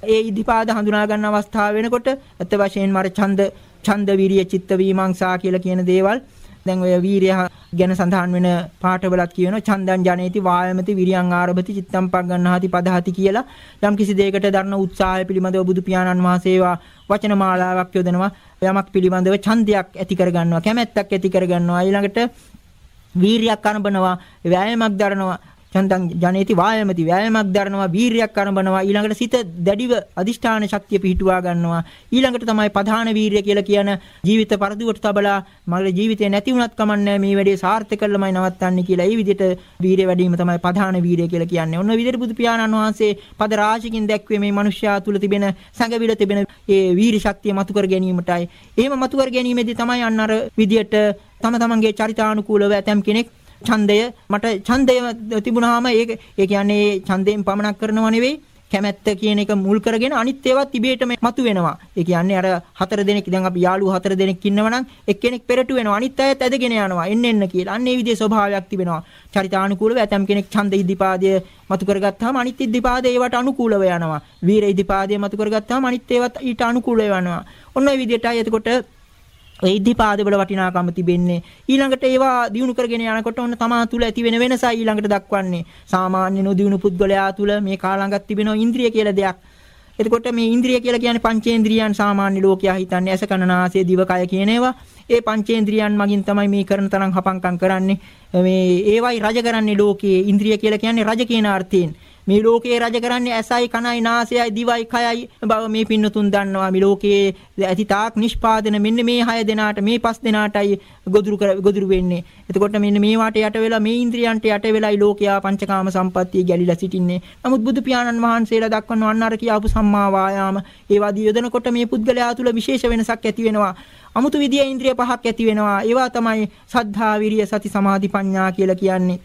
ඒ ඉදිපාද හඳුනා ගන්න අවස්ථාව වෙනකොට අත වශයෙන්ම අර ඡන්ද ඡන්ද විරිය චිත්ත විමංශා කියලා කියන දේවල්. දැන් ඔය වීරිය ගැන සඳහන් වෙන පාඨවලත් කියනවා. ඡන්දං ජනේති වායමති විරියං ආරභති චිත්තං පග්ගණ්හාති පදහති කියලා. යම් කිසි දෙයකට දරන උත්සාහය පිළිබඳව බුදු පියාණන් වහන්සේවා වචන මාලාවක් යොදනවා. යමක් පිළිබඳව ඡන්දයක් ඇති කරගන්නවා. කැමැත්තක් ඇති කරගන්නවා. ඊළඟට වීරියක් අනබනවා වෑයමක් දරනවා. චන්දං ජනේති වායමති වෑයමක් දරනවා වීරියක් අරඹනවා ඊළඟට සිත දැඩිව අදිෂ්ඨාන ශක්තිය පිහිටුවා ගන්නවා ඊළඟට තමයි ප්‍රධාන වීරිය කියලා කියන ජීවිත පරදුවට තබලා මගේ ජීවිතේ නැති වුණත් කමන්නේ මේ වැඩේ සාර්ථක කළමයි නවත්තන්නේ කියලා ඒ විදිහට වීරිය වැඩිම තමයි ප්‍රධාන වීරිය කියලා කියන්නේ. ඔන්න විදිහට බුදු පියාණන් වහන්සේ පද රාශියකින් දැක්වේ මේ මිනිස්යා තුල තිබෙන සංගවිල තිබෙන ඒ වීරි ශක්තිය මතු කර ගැනීමටයි. එහෙම මතු කර ගැනීමේදී තමයි අන්න අර විදිහට තම තමන්ගේ චරිතානුකූලව ඇතම් කෙනෙක් ඡන්දය මට ඡන්දය තිබුණාම ඒක ඒ කියන්නේ ඡන්දයෙන් පමනක් කරනව නෙවෙයි කැමැත්ත කියන එක මුල් කරගෙන අනිත් ඒවා තිබේටම මතුවෙනවා. ඒ කියන්නේ අර හතර දෙනෙක් දැන් අපි යාළුවෝ හතර දෙනෙක් ඉන්නවනම් එක්කෙනෙක් පෙරටු වෙනවා. අනිත් අයත් ඇදගෙන යනවා. එන්න එන්න කියලා. අන්න ඒ විදිහේ ස්වභාවයක් තිබෙනවා. චරිතානුකූලව ඇතම් කෙනෙක් ඡන්ද ඉදිපාදය මතු කරගත්තාම අනිත් ඉදිපාදය ඒවට අනුකූලව යනවා. වීර ඉදිපාදය මතු කරගත්තාම අනිත් ඒවත් ඊට අනුකූලව යනවා. ඔන්න ඔය විදිහටයි එතකොට ඒ ඉද්ධිපාදවල වටිනාකම තිබෙන්නේ. ඊළඟට ඒවා දිනු කරගෙන යනකොට ඔන්න තමා තුල ඇති වෙන වෙනසයි ඊළඟට දක්වන්නේ. සාමාන්‍ය නොදිනු පුද්ගලයා තුල මේ කාලඟක් තිබෙන ඉන්ද්‍රිය කියලා දෙයක්. එතකොට මේ ඉන්ද්‍රිය කියලා කියන්නේ පංචේන්ද්‍රියන් සාමාන්‍ය ලෝකයා හිතන්නේ ඇස කන නාසය දිව කය කියන ඒවා. ඒ පංචේන්ද්‍රියන් මගින් තමයි මේ කරන තරම් හපංකම් කරන්නේ. මේ ඒවයි රජ කරන්නේ ලෝකයේ. ඉන්ද්‍රිය කියලා කියන්නේ රජ කියන අර්ථයෙන්. මේ ලෝකයේ රජ කරන්නේ ඇසයි කනයි නාසයයි දිවයි කයයි බව මේ පින්නතුන් දන්නවා. මේ ලෝකයේ ඇති තාක් නිෂ්පාදන මෙන්න මේ හය දෙනාට මේ පස් දෙනාටයි ගොදුරු ගොදුරු වෙන්නේ. එතකොට මෙන්න මේවාට යට වෙලා මේ ඉන්ද්‍රියන්ට යට වෙලායි ලෝකයා පංචකාම සම්පත්තිය ගැලිලා සිටින්නේ. නමුත් බුදු පියාණන් වහන්සේලා දක්වන අන්නර කියාපු සම්මා වායාම ඒවාදී යොදනකොට මේ පුද්ගලයා තුළ විශේෂ වෙනසක් ඇති වෙනවා. අමුතු විදිය ඉන්ද්‍රිය පහක් ඇති වෙනවා. ඒවා තමයි සද්ධා විරිය සති සමාධි ප්‍රඥා කියලා කියන්නේ.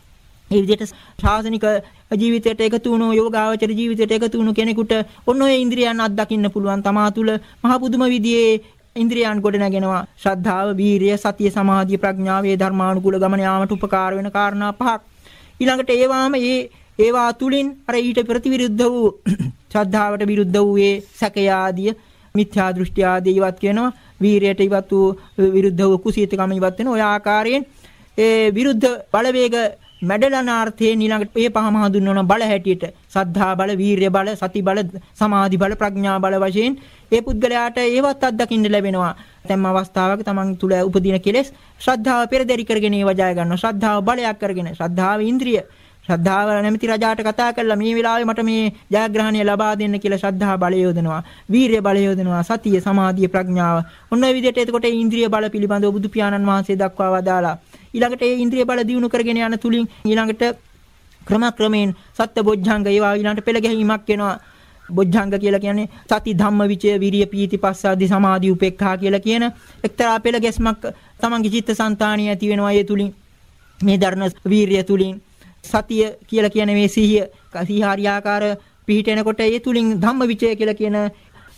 මේ විදිහට ශාසනික ජීවිතයට එකතු වුණු යෝගාවචර ජීවිතයට එකතු වුණු කෙනෙකුට ඔන්න ඔය ඉන්ද්‍රියන් අත්දකින්න පුළුවන්. තමා තුළ මහ පුදුම විදිහේ ඉන්ද්‍රියන් ගොඩ නැගෙනවා. ශ්‍රද්ධාව වීරිය සතිය සමාධිය ප්‍රඥාව මේ ධර්මානුකූල ගමන යාමට උපකාර වෙන කාරණා පහක්. ඊළඟට ඒවාම ඒ ඒවා තුලින් අර ඊට ප්‍රතිවිරුද්ධ වූ ශ්‍රද්ධාවට විරුද්ධ වූ ඒ සැකය ආදිය මිත්‍යා දෘෂ්ටි ආදී ඉවත් වෙනවා. වීරයට ඉවත් වූ විරුද්ධ වූ කුසීතකම ඉවත් වෙන ඔය ආකාරයෙන් ඒ විරුද්ධ බලවේග මැඩලනාර්ථයේ ඊළඟට මේ පහම හඳුන්වන බල හැටියට සද්ධා බල, වීරිය බල, සති බල, සමාධි බල, ප්‍රඥා බල වශයෙන් ඒ පුද්ගලයාට ඒවත් අත්දකින්න ලැබෙනවා. තැම් අවස්ථාවක තමන් තුල උපදින කෙලෙස් ශ්‍රද්ධාව පෙරදරි කරගෙන ඒව ජය ගන්නවා. ශ්‍රද්ධාව බලයක් කරගෙන, ශ්‍රද්ධාව ඉන්ද්‍රිය ශ්‍රද්ධාව නැමැති රජාට කතා කරලා මේ වෙලාවේ මට මේ ජයග්‍රහණය ලබා දෙන්න කියලා ශ්‍රද්ධා බලය යොදනවා. වීරිය බලය යොදනවා. සතිය, සමාධිය, ප්‍රඥාව. ඔන්න ඔය විදිහට එතකොට ඉන්ද්‍රිය බල පිළිබඳව බුදු පියාණන් වහන්සේ දක්වා වදාලා. ඊළඟට ඒ ඉන්ද්‍රිය බල දියුණු කරගෙන යන තුලින් ඊළඟට ක්‍රමක්‍රමයෙන් සත්‍ය බොජ්ජංග ඒවා ඊළඟට පෙළ ගැහිමක් වෙනවා. බොජ්ජංග කියලා කියන්නේ සති ධම්ම විචය විරිය පීති පස්සාදි සමාධි උපේක්ඛා කියලා කියන එක්තරා පෙළ ගැස්මක් තමන්ගේ චිත්තසංතානිය ඇති වෙනවා ඒ තුලින්. මේ ධර්ම වීරිය තුලින්. සතිය කියලා කියන මේ සිහිය. සිහාරියාකාර පිහිටෙනකොට ඒ තුලින් ධම්මවිචය කියලා කියන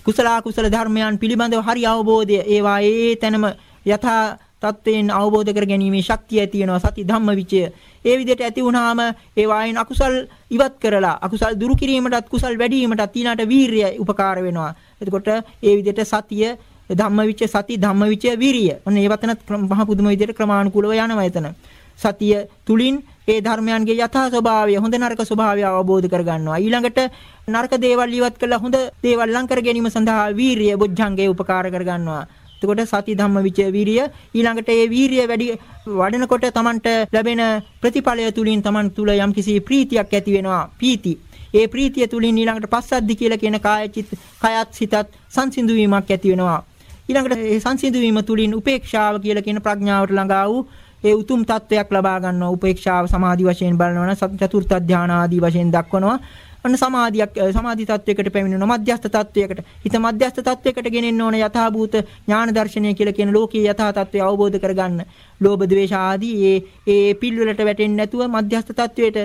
කුසල කුසල ධර්මයන් පිළිබඳව හරි අවබෝධය ඒවා ඒ තැනම යථා තත්වයෙන් අවබෝධ කර ගැනීමේ ශක්තිය ඇති වෙනවා සති ධම්මවිචය. ඒ විදිහට ඇති වුණාම ඒ වායින් අකුසල් ඉවත් කරලා අකුසල් දුරු කිරීමටත් කුසල් වැඩි වීමටත් ඊළාට වීරිය උපකාර වෙනවා. එතකොට ඒ විදිහට සතිය ධම්මවිචය සති ධම්මවිචය වීරිය. ඔන්න ඒ වතනත් මහ පුදුම විදිහට ක්‍රමානුකූලව යනවා එතන. සතිය තුලින් ඒ ධර්මයන්ගේ යථා ස්වභාවය හොඳ නරක ස්වභාවය අවබෝධ කරගන්නවා. ඊළඟට නරක දේවල් ඉවත් කරලා හොඳ දේවල් ලං කර ගැනීම සඳහා වීරිය බොජ්ජංගේ උපකාර කරගන්නවා. එතකොට සති ධම්ම විචය වීරිය ඊළඟට ඒ වීරිය වැඩි වඩනකොට Tamanට ලැබෙන ප්‍රතිඵලය තුලින් Taman තුල යම්කිසි ප්‍රීතියක් ඇති වෙනවා. පීති. ඒ ප්‍රීතිය තුලින් ඊළඟට පස්සද්ධි කියලා කියන කාය චිත් කයත් සිතත් සංසිඳු වීමක් ඇති වෙනවා. ඊළඟට ඒ සංසිඳු වීම තුලින් උපේක්ෂාව කියලා කියන ප්‍රඥාවට ළඟා වූ ඒ උතුම් තත්වයක් ලබා ගන්නවා උපේක්ෂාව සමාධි වශයෙන් බලනවා නම් චතුර්ථ ධානා ආදී වශයෙන් දක්වනවා අන්න සමාධියක් සමාධි තත්වයකට පැමිණෙන මධ්‍යස්ථ තත්වයකට හිත මධ්‍යස්ථ තත්වයකට ගෙනෙන්න ඕන යථාභූත ඥාන දර්ශනය කියලා කියන ලෝකයේ යථා තත්වය අවබෝධ කරගන්න ලෝභ ද්වේෂ ආදී ඒ ඒ පිල්වලට වැටෙන්නේ නැතුව මධ්‍යස්ථ තත්වයට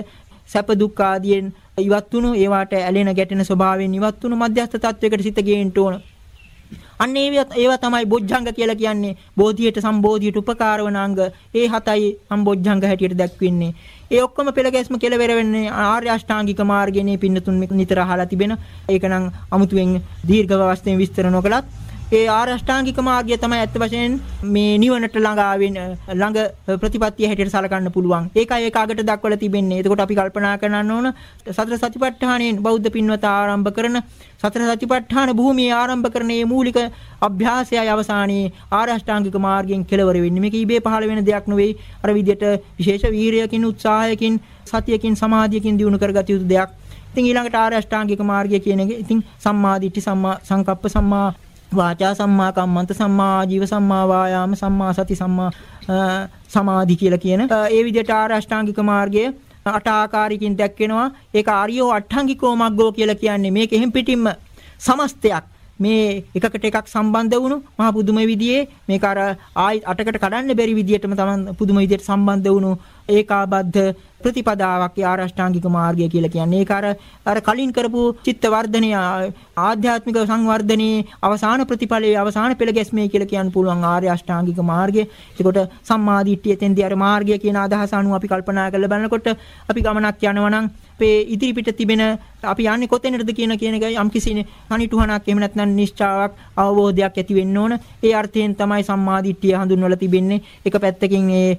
සැප දුක් ආදියෙන් ඉවත් වුණු ඒවාට ඇලෙන ගැටෙන ස්වභාවයෙන් ඉවත් වුණු මධ්‍යස්ථ තත්වයකට සිත ගේන්න ඕන අන්න ඒවා තමයි බොජ්ජංග කියලා කියන්නේ. බෝධියට සම්බෝධියට උපකාර වන අංග. ඒ හතයි සම්බොජ්ජංග හැටියට දැක්වෙන්නේ. ඒ ඔක්කොම පෙළගැස්ම කෙලවර වෙන්නේ ආර්ය අෂ්ටාංගික මාර්ගයේ පින්නතුන් නිතර අහලා තිබෙන. ඒක නම් අමුතුවෙන් දීර්ඝව වශයෙන් විස්තර නොකලත් ඒ ආර්ය අෂ්ටාංගික මාර්ගය තමයි ඇත්ත වශයෙන් මේ නිවනට ළඟාවෙන ළඟ ප්‍රතිපත්තිය හැටියට සලකන්න පුළුවන්. ඒකයි ඒක අගට දක්වලා තිබෙන්නේ. එතකොට අපි කල්පනා කරන්න ඕන සතර සතිපට්ඨානයෙන් බෞද්ධ පින්වත ආරම්භ කරන සතර සතිපට්ඨාන භූමියේ ආරම්භ කරන මේ මූලික අභ්‍යාසයයි අවසානයේ ආර්ය අෂ්ටාංගික මාර්ගයෙන් කෙලවර වෙන්නේ. මේක ඉබේ පහළ වෙන දෙයක් නෙවෙයි. අර විදිහට විශේෂ වීරියකින් උත්සාහයකින් සතියකින් සමාධියකින් දිනු කරගත යුතු දෙයක්. ඉතින් ඊළඟට ආර්ය අෂ්ටාංගික මාර්ගය කියන එක ඉතින් සම්මා දිට්ඨි සම්මා සංකප්ප සම්මා වාචා සම්මා කම්මන්ත සම්මා ජීව සම්මා වායාම සම්මා සති සම්මා සමාධි කියලා කියන ඒ විදිහට ආර අෂ්ටාංගික මාර්ගය අට ආකාරයකින් දැක්වෙනවා. ඒක ආර්යෝ අට්ඨාංගිකෝ මග්ගෝ කියලා කියන්නේ මේක එහෙම් පිටින්ම සමස්තයක්. මේ එකකට එකක් සම්බන්ධ වුණු මහා පුදුම විදිහේ මේක අර ආයි අටකට කඩන්න බැරි විදිහටම තමයි පුදුම විදිහට සම්බන්ධ වුණු ඒකාබද්ධ ප්‍රතිපදාවක් ආරෂ්ඨාංගික මාර්ගය කියලා කියන්නේ. ඒක අර අර කලින් කරපු චිත්ත වර්ධනය ආධ්‍යාත්මික සංවර්ධනයේ අවසාන ප්‍රතිඵලයේ අවසාන පෙළ ගැස්මේ කියලා කියන්න පුළුවන් ආර්ය අෂ්ටාංගික මාර්ගය. ඒකට සම්මාදිට්ඨිය තෙන්දී අර මාර්ගය කියන අදහස අනුව අපි කල්පනා කරලා බලනකොට අපි ගමනක් යනවා නම් අපේ ඉදිරි පිට තිබෙන අපි යන්නේ කොතැනටද කියන කියන එක යම් කිසි හනිටුහනක් එහෙම නැත්නම් නිශ්චාවක් අවබෝධයක් ඇති වෙන්න ඕන. ඒ අර්ථයෙන් තමයි සම්මාදිට්ඨිය හඳුන්වලා තිබෙන්නේ. එක පැත්තකින් ඒ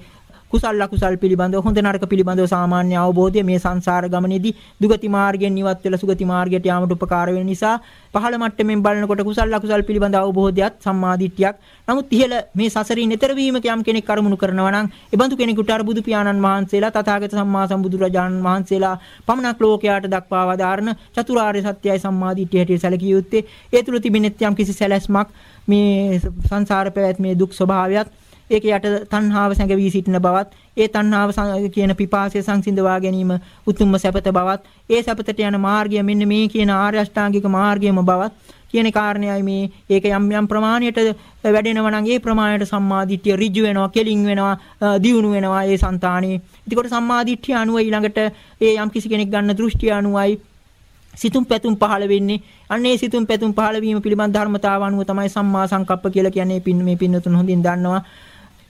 කුසල් අකුසල් පිළිබඳව හොඳ නරක පිළිබඳව සාමාන්‍ය අවබෝධය මේ සංසාර ගමනේදී දුගති මාර්ගයෙන් ඉවත් වෙලා සුගති මාර්ගයට යාමට උපකාර වෙන නිසා පහළ මට්ටමින් බලනකොට කුසල් අකුසල් පිළිබඳ අවබෝධයත් සම්මාදිට්ඨියක්. නමුත් ඉහළ මේ සසරින් එතර වීමක යම් කෙනෙක් අරමුණු කරනවා නම් ඒ බඳු කෙනෙකුට අර බුදු පියාණන් වහන්සේලා තථාගත සම්මා සම්බුදුරජාණන් වහන්සේලා පමණක් ලෝකයට දක්වා වදාारण චතුරාර්ය සත්‍යයි සම්මාදිට්ඨිය හැටියට සැලකිය යුත්තේ. ඒ තුල තිබෙනෙත් යම් කිසි සැලැස්මක් මේ සංසාර පැවැත්මේ දුක් ස්වභාවයත් ඒක යට තණ්හාව සැඟවී සිටින බවත් ඒ තණ්හාව කියන පිපාසය සංසිඳවා ගැනීම උතුම්ම සැපත බවත් ඒ සැපතට යන මාර්ගය මෙන්න මේ කියන ආර්ය අෂ්ටාංගික මාර්ගයම බවත් කියන කාරණයයි මේ ඒක යම් යම් ප්‍රමාණයට වැඩෙනවා නම් ඒ ප්‍රමාණයට සම්මාදිට්ඨිය ඍජු වෙනවා කෙලින් වෙනවා දියුණු වෙනවා ඒ సంతානේ. ඉතිකොට සම්මාදිට්ඨිය අනුව ඊළඟට ඒ යම් කිසි කෙනෙක් ගන්න දෘෂ්ටිය අනුවයි සිතුම් පැතුම් පහළ වෙන්නේ. අන්න ඒ සිතුම් පැතුම් පහළ වීම පිළිබඳ ධර්මතාව අනුව තමයි සම්මා සංකප්ප කියලා කියන්නේ මේ පින් මේ පින්නතුන් හොඳින් දන්නවා.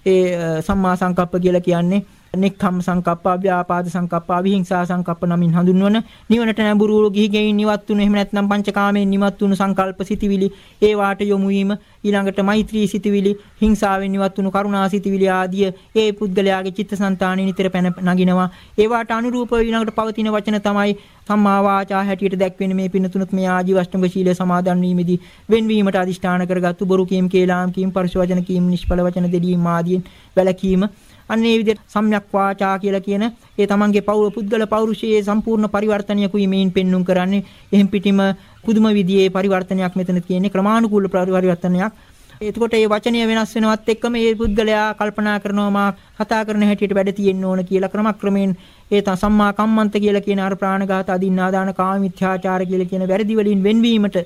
ඒ සම්මා සංකප්ප කියලා කියන්නේ නෙක්ඛම් සංකප්ප, අව්‍යාපාද සංකප්ප, අවිහිංසා සංකප්ප නමින් හඳුන්වන නිවනට නැඹුරු ගිහි ගෙයින් නිවත් වුණු එහෙම නැත්නම් පංචකාමයෙන් නිවත් වුණු සංකල්ප සිටිවිලි ඒ වාට යොමු වීම ඊළඟට මෛත්‍රී සිටිවිලි හිංසාවෙන් නිවත් වුණු කරුණා සිටිවිලි ආදිය ඒ පුද්ගලයාගේ චිත්තසංතානෙ නිතර පැන නගිනවා. ඒ වාට අනුරූපව ඊළඟට පවතින වචන තමයි සම්මා වාචා හැටියට දැක්වෙන මේ පිනතුනුත් මේ ආජීවෂ්ටංග ශීලය සමාදන් වීමේදී වෙන්වීමට අදිෂ්ඨාන කරගත්තු බොරු කීම් කේලාම් කීම් පරිශ වචන කීම් නිෂ්ඵල වචන දෙදීම් ආදීන් වැළකීම අන්න ඒ විදිහට සම්‍යක් වාචා කියලා කියන ඒ තමන්ගේ පෞර පුද්ගල පෞරුෂයේ සම්පූර්ණ පරිවර්තනයකුයි මේන් පෙන්눔 කරන්නේ. එහෙන් පිටිම පුදුම විදිහේ පරිවර්තනයක් මෙතන තියෙන්නේ ක්‍රමානුකූල පරිවර්තනයක්. එතකොට මේ වචනය වෙනස් වෙනවත් එක්කම මේ පුද්ගලයා කල්පනා කරනවා මා කතා කරන හැටියට වැඩ තියෙන්න ඕන කියලා ක්‍රමක්‍රමයෙන් ඒ සම්මා කම්මන්ත කියලා කියන අර ප්‍රාණඝාත අදින්නාදාන කාමීත්‍යාචාර කියලා කියන වැරදි වලින් වෙන්වීමට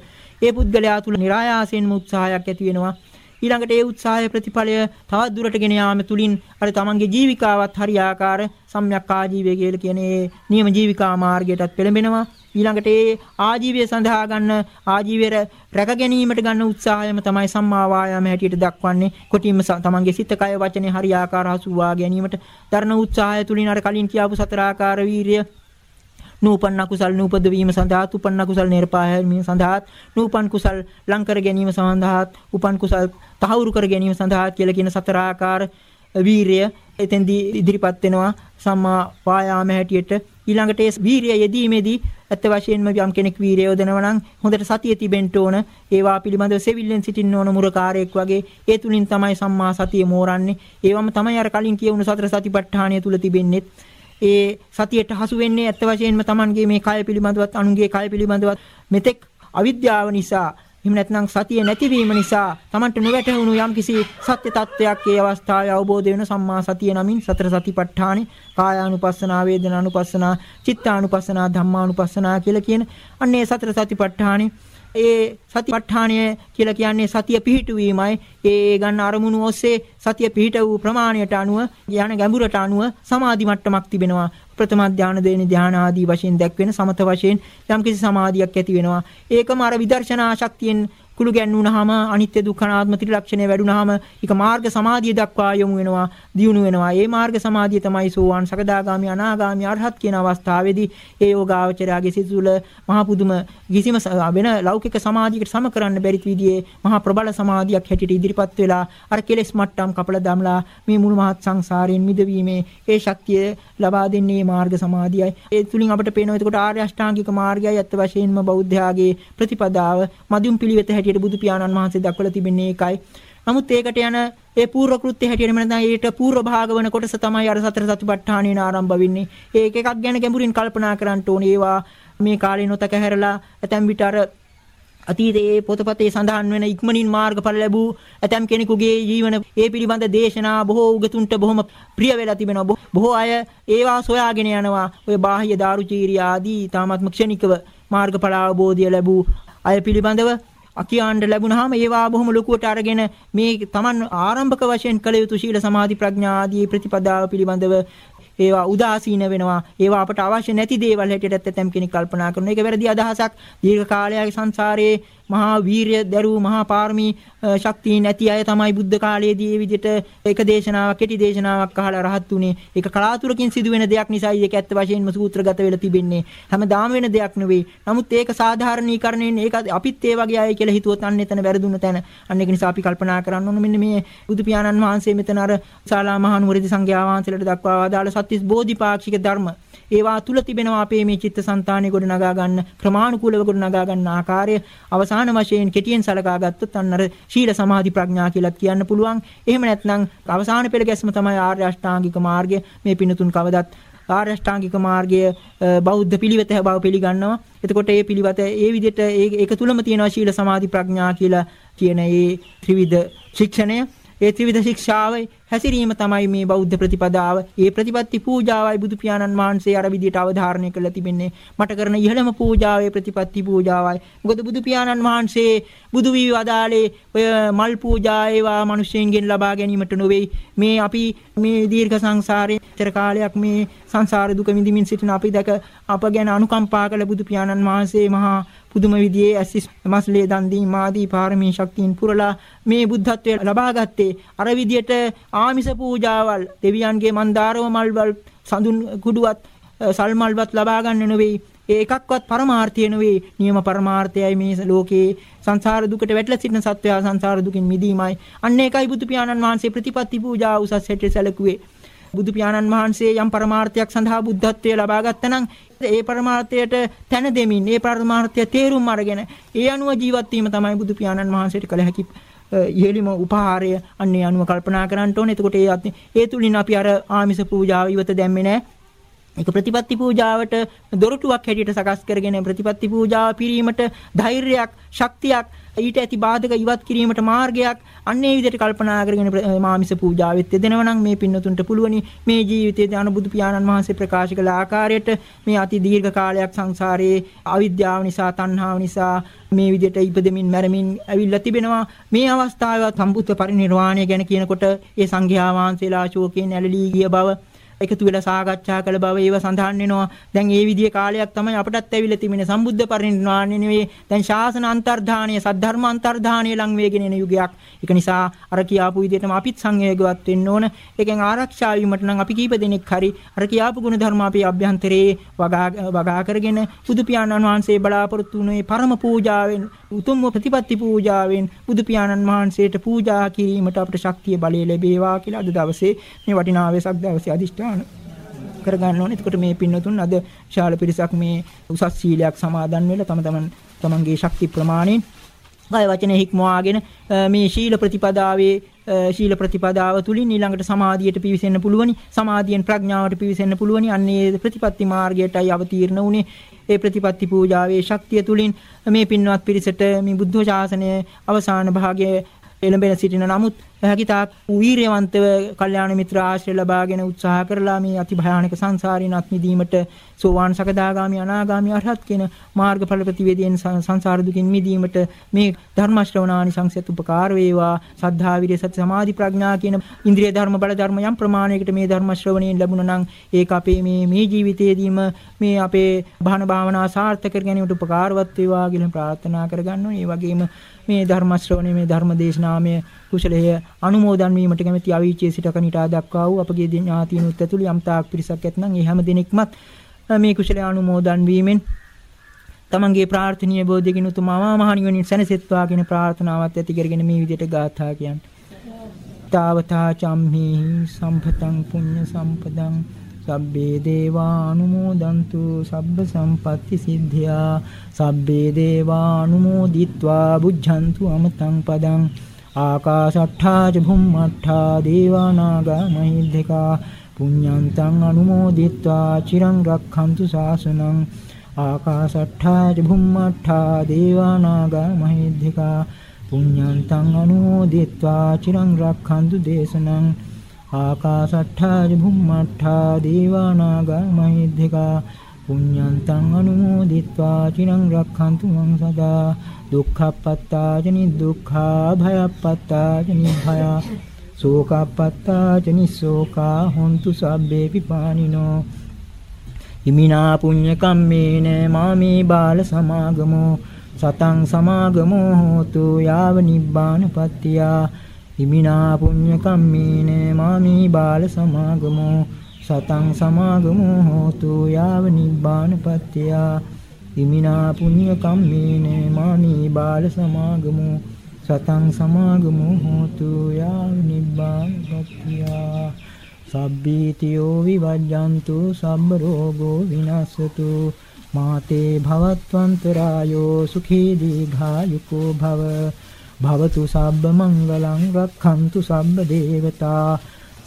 ඒ පුද්ගලයා තුල નિરાයාසයෙන්ම උත්සාහයක් ඇති වෙනවා. ඊළඟට ඒ උත්සාහය ප්‍රතිඵලය තවත් දුරට ගෙන යාම තුලින් අර තමන්ගේ ජීවිකාවත් හරියාකාර සම්‍යක් ආජීවය කියලා කියන ඒ නියම ජීවිකා මාර්ගයටත් පෙළඹෙනවා. ඊළඟට ඒ ආජීවය සඳහා ගන්න ආජීවය රැක ගැනීමට ගන්න උත්සාහයම තමයි සම්මා වායාම හැටියට දක්වන්නේ. කොටින්ම තමන්ගේ සිත කය වචනේ හරියාකාර හසුවා ගැනීමට දරන උත්සාහය තුලින් අර කලින් කියපු සතර ආකාර වීරිය නූපන්න කුසල් නූපද වීම සඳහා උපන්න කුසල් නිර්පායීම සඳහා නූපන් කුසල් ලං කර ගැනීම සඳහා උපන් කුසල් තහවුරු කර ගැනීම සඳහා කියලා කියන සතර ආකාර වීරිය එතෙන්දී ඉදිරිපත් වෙනවා. සම්මා වායාම හැටියට. ඊළඟට ඒ වීරිය යෙදීමේදී ඇත්ත වශයෙන්ම යම් කෙනෙක් වීරිය යොදනවා නම් හොඳට සතිය තිබෙන්න ඕන. ඒවා පිළිබඳව සෙවිල්ලෙන් සිටින්න ඕන මුරකාරයෙක් වගේ. ඒ තුලින් තමයි සම්මා සතිය මෝරන්නේ. ඒවම තමයි අර කලින් කියවුණු සතර සතිපට්ඨානය තුල තිබෙන්නේ. ඒ සතියට හසු වෙන්නේ ඇත්ත වශයෙන්ම Tamanගේ මේ කය පිළිබඳවත් අනුන්ගේ කය පිළිබඳවත් මෙතෙක් අවිද්‍යාව නිසා එහෙම නැත්නම් සතිය නැතිවීම නිසා Tamanට නොවැටහුණු යම්කිසි සත්‍ය තත්වයක් ඒ අවස්ථාවේ අවබෝධ වෙන සම්මා සතිය නමින් සතර සතිපට්ඨානෙ කායානුපස්සනා වේදනානුපස්සනා චිත්තානුපස්සනා ධම්මානුපස්සනා කියලා කියන අන්නේ සතර සතිපට්ඨානෙ ඒ සතිපට්ඨානය කියලා කියන්නේ සතිය පිහිටුවීමයි. ඒ ගන්න අරමුණු ඔස්සේ සතිය පිහිට වූ ප්‍රමාණයට අනුව යන ගැඹුරට අනුව සමාධි මට්ටමක් තිබෙනවා. ප්‍රථම ධානය දෙවෙනි ධාන ආදී වශයෙන් දැක්වෙන සමත වශයෙන් යම්කිසි සමාධියක් ඇති වෙනවා. ඒකම අර විදර්ශනා ශක්තියෙන් කුළු ගැන්වුනහම අනිත්‍ය දුක්ඛ අනාත්ම ත්‍රිලක්ෂණය වැඩුණාම ඒක මාර්ග සමාධිය දක්වා යොමු වෙනවා දියුණු වෙනවා. ඒ මාර්ග සමාධිය තමයි සෝවාන් සකදාගාමි අනාගාමි අරහත් කියන අවස්ථාවේදී ඒ යෝගාවචරයාගේ සිතුල මහා පුදුම කිසිම වෙන ලෞකික සමාධියකට සම කරන්න බැරි විදිහේ මහා ප්‍රබල සමාධියක් හැටියට ඉදිරිපත් වෙලා අර කෙලෙස් මට්ටම් කපලා දමලා මේ මුළු මහත් සංසාරයෙන් මිදවීමේ ඒ ශක්තිය ලබා දෙන්නේ මාර්ග සමාධියයි. ඒ තුලින් අපිට පේනවා එතකොට ආර්ය අෂ්ටාංගික මාර්ගයයි අත්ත වශයෙන්ම බෞද්ධයාගේ ප්‍රතිපදාව මදියුම් පිළිවෙත හැටියට බුදු පියාණන් වහන්සේ දක්වලා තිබෙන්නේ ඒකයි. නමුත් ඒකට යන ඒ පූර්ව කෘත්‍ය හැටියට මම දැන් ඊට පූර්ව භාග වෙන කොටස තමයි අර සතර සතිපට්ඨානේන ආරම්භ වෙන්නේ. ඒක එකක් ගැන ගැඹුරින් කල්පනා කරන්න ඕනේ. ඒවා මේ කාලේ නොතක හැරලා ඇතැම් විට අර අතීතයේ පොතපතේ සඳහන් වෙන ඉක්මනින් මාර්ගඵල ලැබූ ඇතම් කෙනෙකුගේ ජීවන ඒ පිළිබඳ දේශනා බොහෝ උගතුන්ට බොහොම ප්‍රිය වෙලා තිබෙනවා. බොහෝ අය ඒවා සොයාගෙන යනවා. ඔය බාහ්‍ය දාරුචීරිය ආදී තාමත්ම ක්ෂණිකව මාර්ගඵල අවබෝධය ලැබූ අය පිළිබඳව අකියාණ්ඩ ලැබුණාම ඒවා බොහොම ලොකුවට අරගෙන මේ Taman ආරම්භක වශයෙන් කළ යුතු ශීල සමාධි ප්‍රඥා ආදී ප්‍රතිපදාව පිළිබඳව ඒවා උදාසීන වෙනවා. ඒවා අපට අවශ්‍ය නැති දේවල් හැටියට ඇත්තටම කෙනෙක් කල්පනා කරනවා. ඒක වැරදි අදහසක්. දීර්ඝ කාලයක සංසාරයේ මහා වීරිය දරූ මහා පාරමී ශක්තිය නැති අය තමයි බුද්ධ කාලයේදී මේ විදිහට එක දේශනාවක් කෙටි දේශනාවක් අහලා රහත් උනේ. ඒක කලාතුරකින් සිදුවෙන දෙයක් නිසායි ඒක ඇත්ත වශයෙන්ම සූත්‍රගත වෙලා තිබෙන්නේ. හැමදාම වෙන දෙයක් නෙවෙයි. නමුත් ඒක සාධාරණීකරණයෙන් ඒක අපිත් ඒ වගේ අය කියලා හිතුවොත් අන්න එතන වැරදුන තැන. අන්න ඒක නිසා අපි කල්පනා කරන්න ඕන මෙන්න මේ බුදු පියාණන් වහන්සේ මෙතන අර ශාලා මහනුවරදී සංඝයා වහන්සේලාට දක්වා වදාළ සත්‍තිස් බෝධිපාක්ෂික ධර්ම ඒවා තුල තිබෙනවා අපේ මේ චිත්තසංතානෙ ගොඩ නගා ගන්න ක්‍රමානුකූලව ගොඩ නගා ගන්න ආකාරය අවසාන වශයෙන් කෙටියෙන් සලකා ගත්තොත් අන්න අර ශීල සමාධි ප්‍රඥා කියලා කියන්න පුළුවන්. එහෙම නැත්නම් අවසාන පෙළ ගැස්ම තමයි ආර්ය අෂ්ටාංගික මාර්ගය. මේ පිනතුන් කවදත් ආර්ය අෂ්ටාංගික මාර්ගය බෞද්ධ පිළිවෙත බව පිළිගන්නවා. එතකොට ඒ පිළිවෙත ඒ විදිහට ඒක තුලම තියෙනවා ශීල සමාධි ප්‍රඥා කියලා කියන ඒ ත්‍රිවිධ ශික්ෂණය. ඒ ත්‍රිවිධ ශික්ෂාවයි හැසිරීම තමයි මේ බෞද්ධ ප්‍රතිපදාව. ඒ ප්‍රතිපත්ති පූජාවයි බුදු පියාණන් වහන්සේ අර විදිහට අවධාරණය කළා තිබෙන්නේ. මට කරන ඉහළම පූජාවේ ප්‍රතිපත්ති පූජාවයි. මොකද බුදු පියාණන් වහන්සේ බුදු වී වදාලේ ඔය මල් පූජා ඒවා මිනිස්සුන්ගෙන් ලබා ගැනීමට නොවේ. මේ අපි මේ දීර්ඝ සංසාරේ තර කාලයක් මේ සංසාර දුක විඳින්මින් සිටින අපි දැක අප ගැන අනුකම්පා කළ බුදු පියාණන් වහන්සේ මහා පුදුම විදිහේ ඇසිස් මස්ලේ දන් දීම ආදී පාරමී ශක්තියින් පුරලා මේ බුද්ධත්වයට ලබා ගත්තේ අර විදියට ආමිස පූජාවල් දෙවියන්ගේ මන්දාරව මල්වල් සඳුන් කුඩුවත් සල් මල්වත් ලබා ගන්න නෙවෙයි ඒ එකක්වත් පරමාර්ථය නෙවෙයි නියම පරමාර්ථයයි මේ ලෝකේ. සංසාර දුකට වැටලා සිටින සත්වයා සංසාර දුකින් මිදීමයි. අන්න ඒකයි බුදු පියාණන් වහන්සේ ප්‍රතිපත්ති පූජා උසස් හැටියට සැලකුවේ. බුදු පියාණන් වහන්සේ යම් පරමාර්ථයක් සඳහා බුද්ධත්වයේ ලබා ගත්තනම් ඒ පරමාර්ථයට තැන දෙමින් ඒ පරමාර්ථය තේරුම් අරගෙන ඒ අනුව ජීවත් වීම තමයි බුදු පියාණන් වහන්සේට කළ හැකි ඉහෙලිම උපහාරය අන්නේ අනුව කල්පනා කරන්න ඕනේ. එතකොට ඒ ඒ තුලින් අපි අර ආමිස පූජාව ඉවත දැම්මේ නැහැ. ඒක ප්‍රතිපත්ති පූජාවට දොරටුවක් හැටියට සකස් කරගෙන ප්‍රතිපත්ති පූජාව පිරීමට ධෛර්යයක් ශක්තියක් ඊට ඇති බාධක ඉවත් කිරීමට මාර්ගයක් අන්නේ විදිහට කල්පනා කරගෙන මාමිස පූජාවෙත් යෙදෙනවා නම් මේ පින්නතුන්ට පුළුවනි. මේ ජීවිතයේ අනුබුදු පියාණන් වහන්සේ ප්‍රකාශ කළ ආකාරයට මේ අති දීර්ඝ කාලයක් සංසාරයේ අවිද්‍යාව නිසා තණ්හාව නිසා මේ විදිහට ඉපදෙමින් මැරෙමින් ඇවිල්ලා තිබෙනවා. මේ අවස්ථාවේ සම්බුද්ධ පරිනිර්වාණය ගැන කියනකොට ඒ සංඝයා වහන්සේලා ශෝකයෙන් ඇලලී ගිය බව එකතු වෙලා සාකච්ඡා කළ බව ඒව සඳහන් වෙනවා. දැන් ඒ විදිහේ කාලයක් තමයි අපටත් ඇවිල්ලා තිබෙන්නේ. සම්බුද්ධ පරිනිර්වාණය නෙවෙයි. දැන් ශාසන අන්තර්ධානීය සද්ධර්ම අන්තර්ධානීය ලං වේගෙන එන යුගයක්. ඒක නිසා අර කියාපු විදිහටම අපිත් සංවේගවත් වෙන්න ඕන. ඒකෙන් ආරක්ෂා වීමට නම් අපි කීප දෙනෙක් හරි අර කියාපු ගුණ ධර්ම අපේ අභ්‍යන්තරයේ වගා වගා කරගෙන බුදු පියාණන් වහන්සේ බලාපොරොත්තු වුණේ පරම පූජාවෙන් උතුම් ප්‍රතිපත්ති පූජාවෙන් බුදු පියාණන් වහන්සේට පූජා කිරීමට අපට ශක්තිය බලය ලැබේවා කියලා අද දවසේ මේ වටිනා වෙසක් දවසේ අදිෂ්ඨාන සමාදාන කරගන්න ඕනේ. එතකොට මේ පින්නතුන් අද ශාල පිරිසක් මේ උසස් සීලයක් සමාදන් වෙලා තම තමන් තමන්ගේ ශක්ති ප්‍රමාණයෙන් කය වචනේ හික්මවාගෙන මේ ශීල ප්‍රතිපදාවේ ශීල ප්‍රතිපදාව තුලින් ඊළඟට සමාධියට පිවිසෙන්න පුළුවනි. සමාධියෙන් ප්‍රඥාවට පිවිසෙන්න පුළුවනි. අන්නේ ප්‍රතිපත්ති මාර්ගයටයි අවතීර්ණ වුනේ. ඒ ප්‍රතිපත්ති පූජාවේ ශක්තිය තුලින් මේ පින්වත් පිරිසට මේ බුද්ධ ශාසනය අවසාන භාගයේ එළඹෙන සිටින නමුත් හැකිතාක් වීරයවන්තව කල්යාණ මිත්‍ර ආශ්‍රය ලබාගෙන උත්සාහ කරලා මේ අති භයානක සංසාරින් අත් මිදීමට සෝවාන් සකදාගාමි අනාගාමි අරහත් කියන මාර්ගඵල ප්‍රතිවේදයෙන් සංසාර දුකින් මිදීමට මේ ධර්ම ශ්‍රවණානි සංසයත් උපකාර වේවා සද්ධා විරිය සති සමාධි ප්‍රඥා කියන ඉන්ද්‍රිය ධර්ම බල ධර්ම යම් ප්‍රමාණයකට මේ ධර්ම ශ්‍රවණයෙන් ලැබුණා නම් ඒක අපේ මේ මේ ජීවිතයේදීම මේ අපේ භාන භාවනා සාර්ථක කර ගැනීමට උපකාරවත් වේවා කියලා ප්‍රාර්ථනා කරගන්නවා. ඒ වගේම මේ ධර්ම ශ්‍රවණය මේ ධර්ම දේශනාමය කුසලය අනුමෝදන් වීමට කැමැති අවීචයේ සිට කනිටා දක්වා වූ අපගේ ඥාතීනුත් ඇතුළු යම් තාක් පිරිසක් ඇතනම් ඒ හැම දිනෙකමත් මේ කුසලයේ අනුමෝදන් වීමෙන් තමන්ගේ ප්‍රාර්ථනීය බෝධියකින් උතුම් මහා නිවනින් සැනසෙත්වා කියන ප්‍රාර්ථනාවත් ඇති කරගෙන මේ විදිහට ගාථා කියන්නේ. තාවතා චම්හි සම්පතං පුඤ්ඤ සම්පදං. සබ්බේ දේවානුමෝදන්තු සබ්බ සම්පatti සිද්ධා සබ්බේ දේවානුමෝදිත්වා බුද්ධන්තු අමතං පදං. ආකාශට්ඨා ච භුම්මට්ඨා දේවානාගා මහිද්దికා පුඤ්ඤන්තං අනුමෝදිත්වා චිරං රක්ඛන්තු ශාසනං. ආකාශට්ඨා ච භුම්මට්ඨා දේවානාගා මහිද්దికා පුඤ්ඤන්තං අනුමෝදිත්වා චිරං රක්ඛන්තු දේශනං. ආකාශට්ඨා ච භුම්මට්ඨා දේවානාගා මහිද්దికා පුඤ්ඤන්තං අනුමෝදිත්වා චිරං රක්ඛන්තු මං සදා. දුක්ඛප්පත්තා ච නිදුක්ඛා භයප්පත්තා ච නිභයා සෝකප්පත්තා ච නිසෝකා හොන්තු සබ්බේ පිපානිනෝ. ඉමිනා පුඤ්ඤ කම්මේන මාමේ බාල සමාගමෝ. සතං සමාගමෝ හෝතු යාව නිබ්බානපත්තියා ඉමිනා පුඤ්ඤ කම්මේන මාමේ බාල සමාගමෝ. සතං සමාගමෝ හෝතු යාව නිබ්බානපත්තියා ඉමිනා පුඤ්ඤ කම්මේන මාමේ බාල සමාගමෝ. සතං සමාගමෝ හෝතු යාව නිබ්බානපත්තියා සබ්බීතියෝ විවජ්ජන්තු සම්බ රෝගෝ විනාශතු. මාතේ භවත්වන්තරායෝ සුඛී දීඝායුකෝ භව. භවතු සබ්බ මංගලං රක්ඛන්තු සබ්බ දේවතා.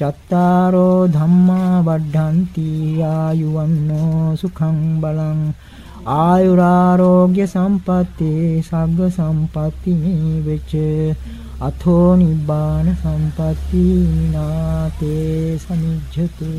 චත්තාරෝ ධම්මා වඩ්ඩಂತಿ ආයුවන්නෝ සුඛං බලං ආයුරාෝග්‍ය සම්පatti සග්ග සම්පatti මේ වෙච්ච අතෝ නිබ්බාන සම්පatti නාතේ සමිජ්ජතු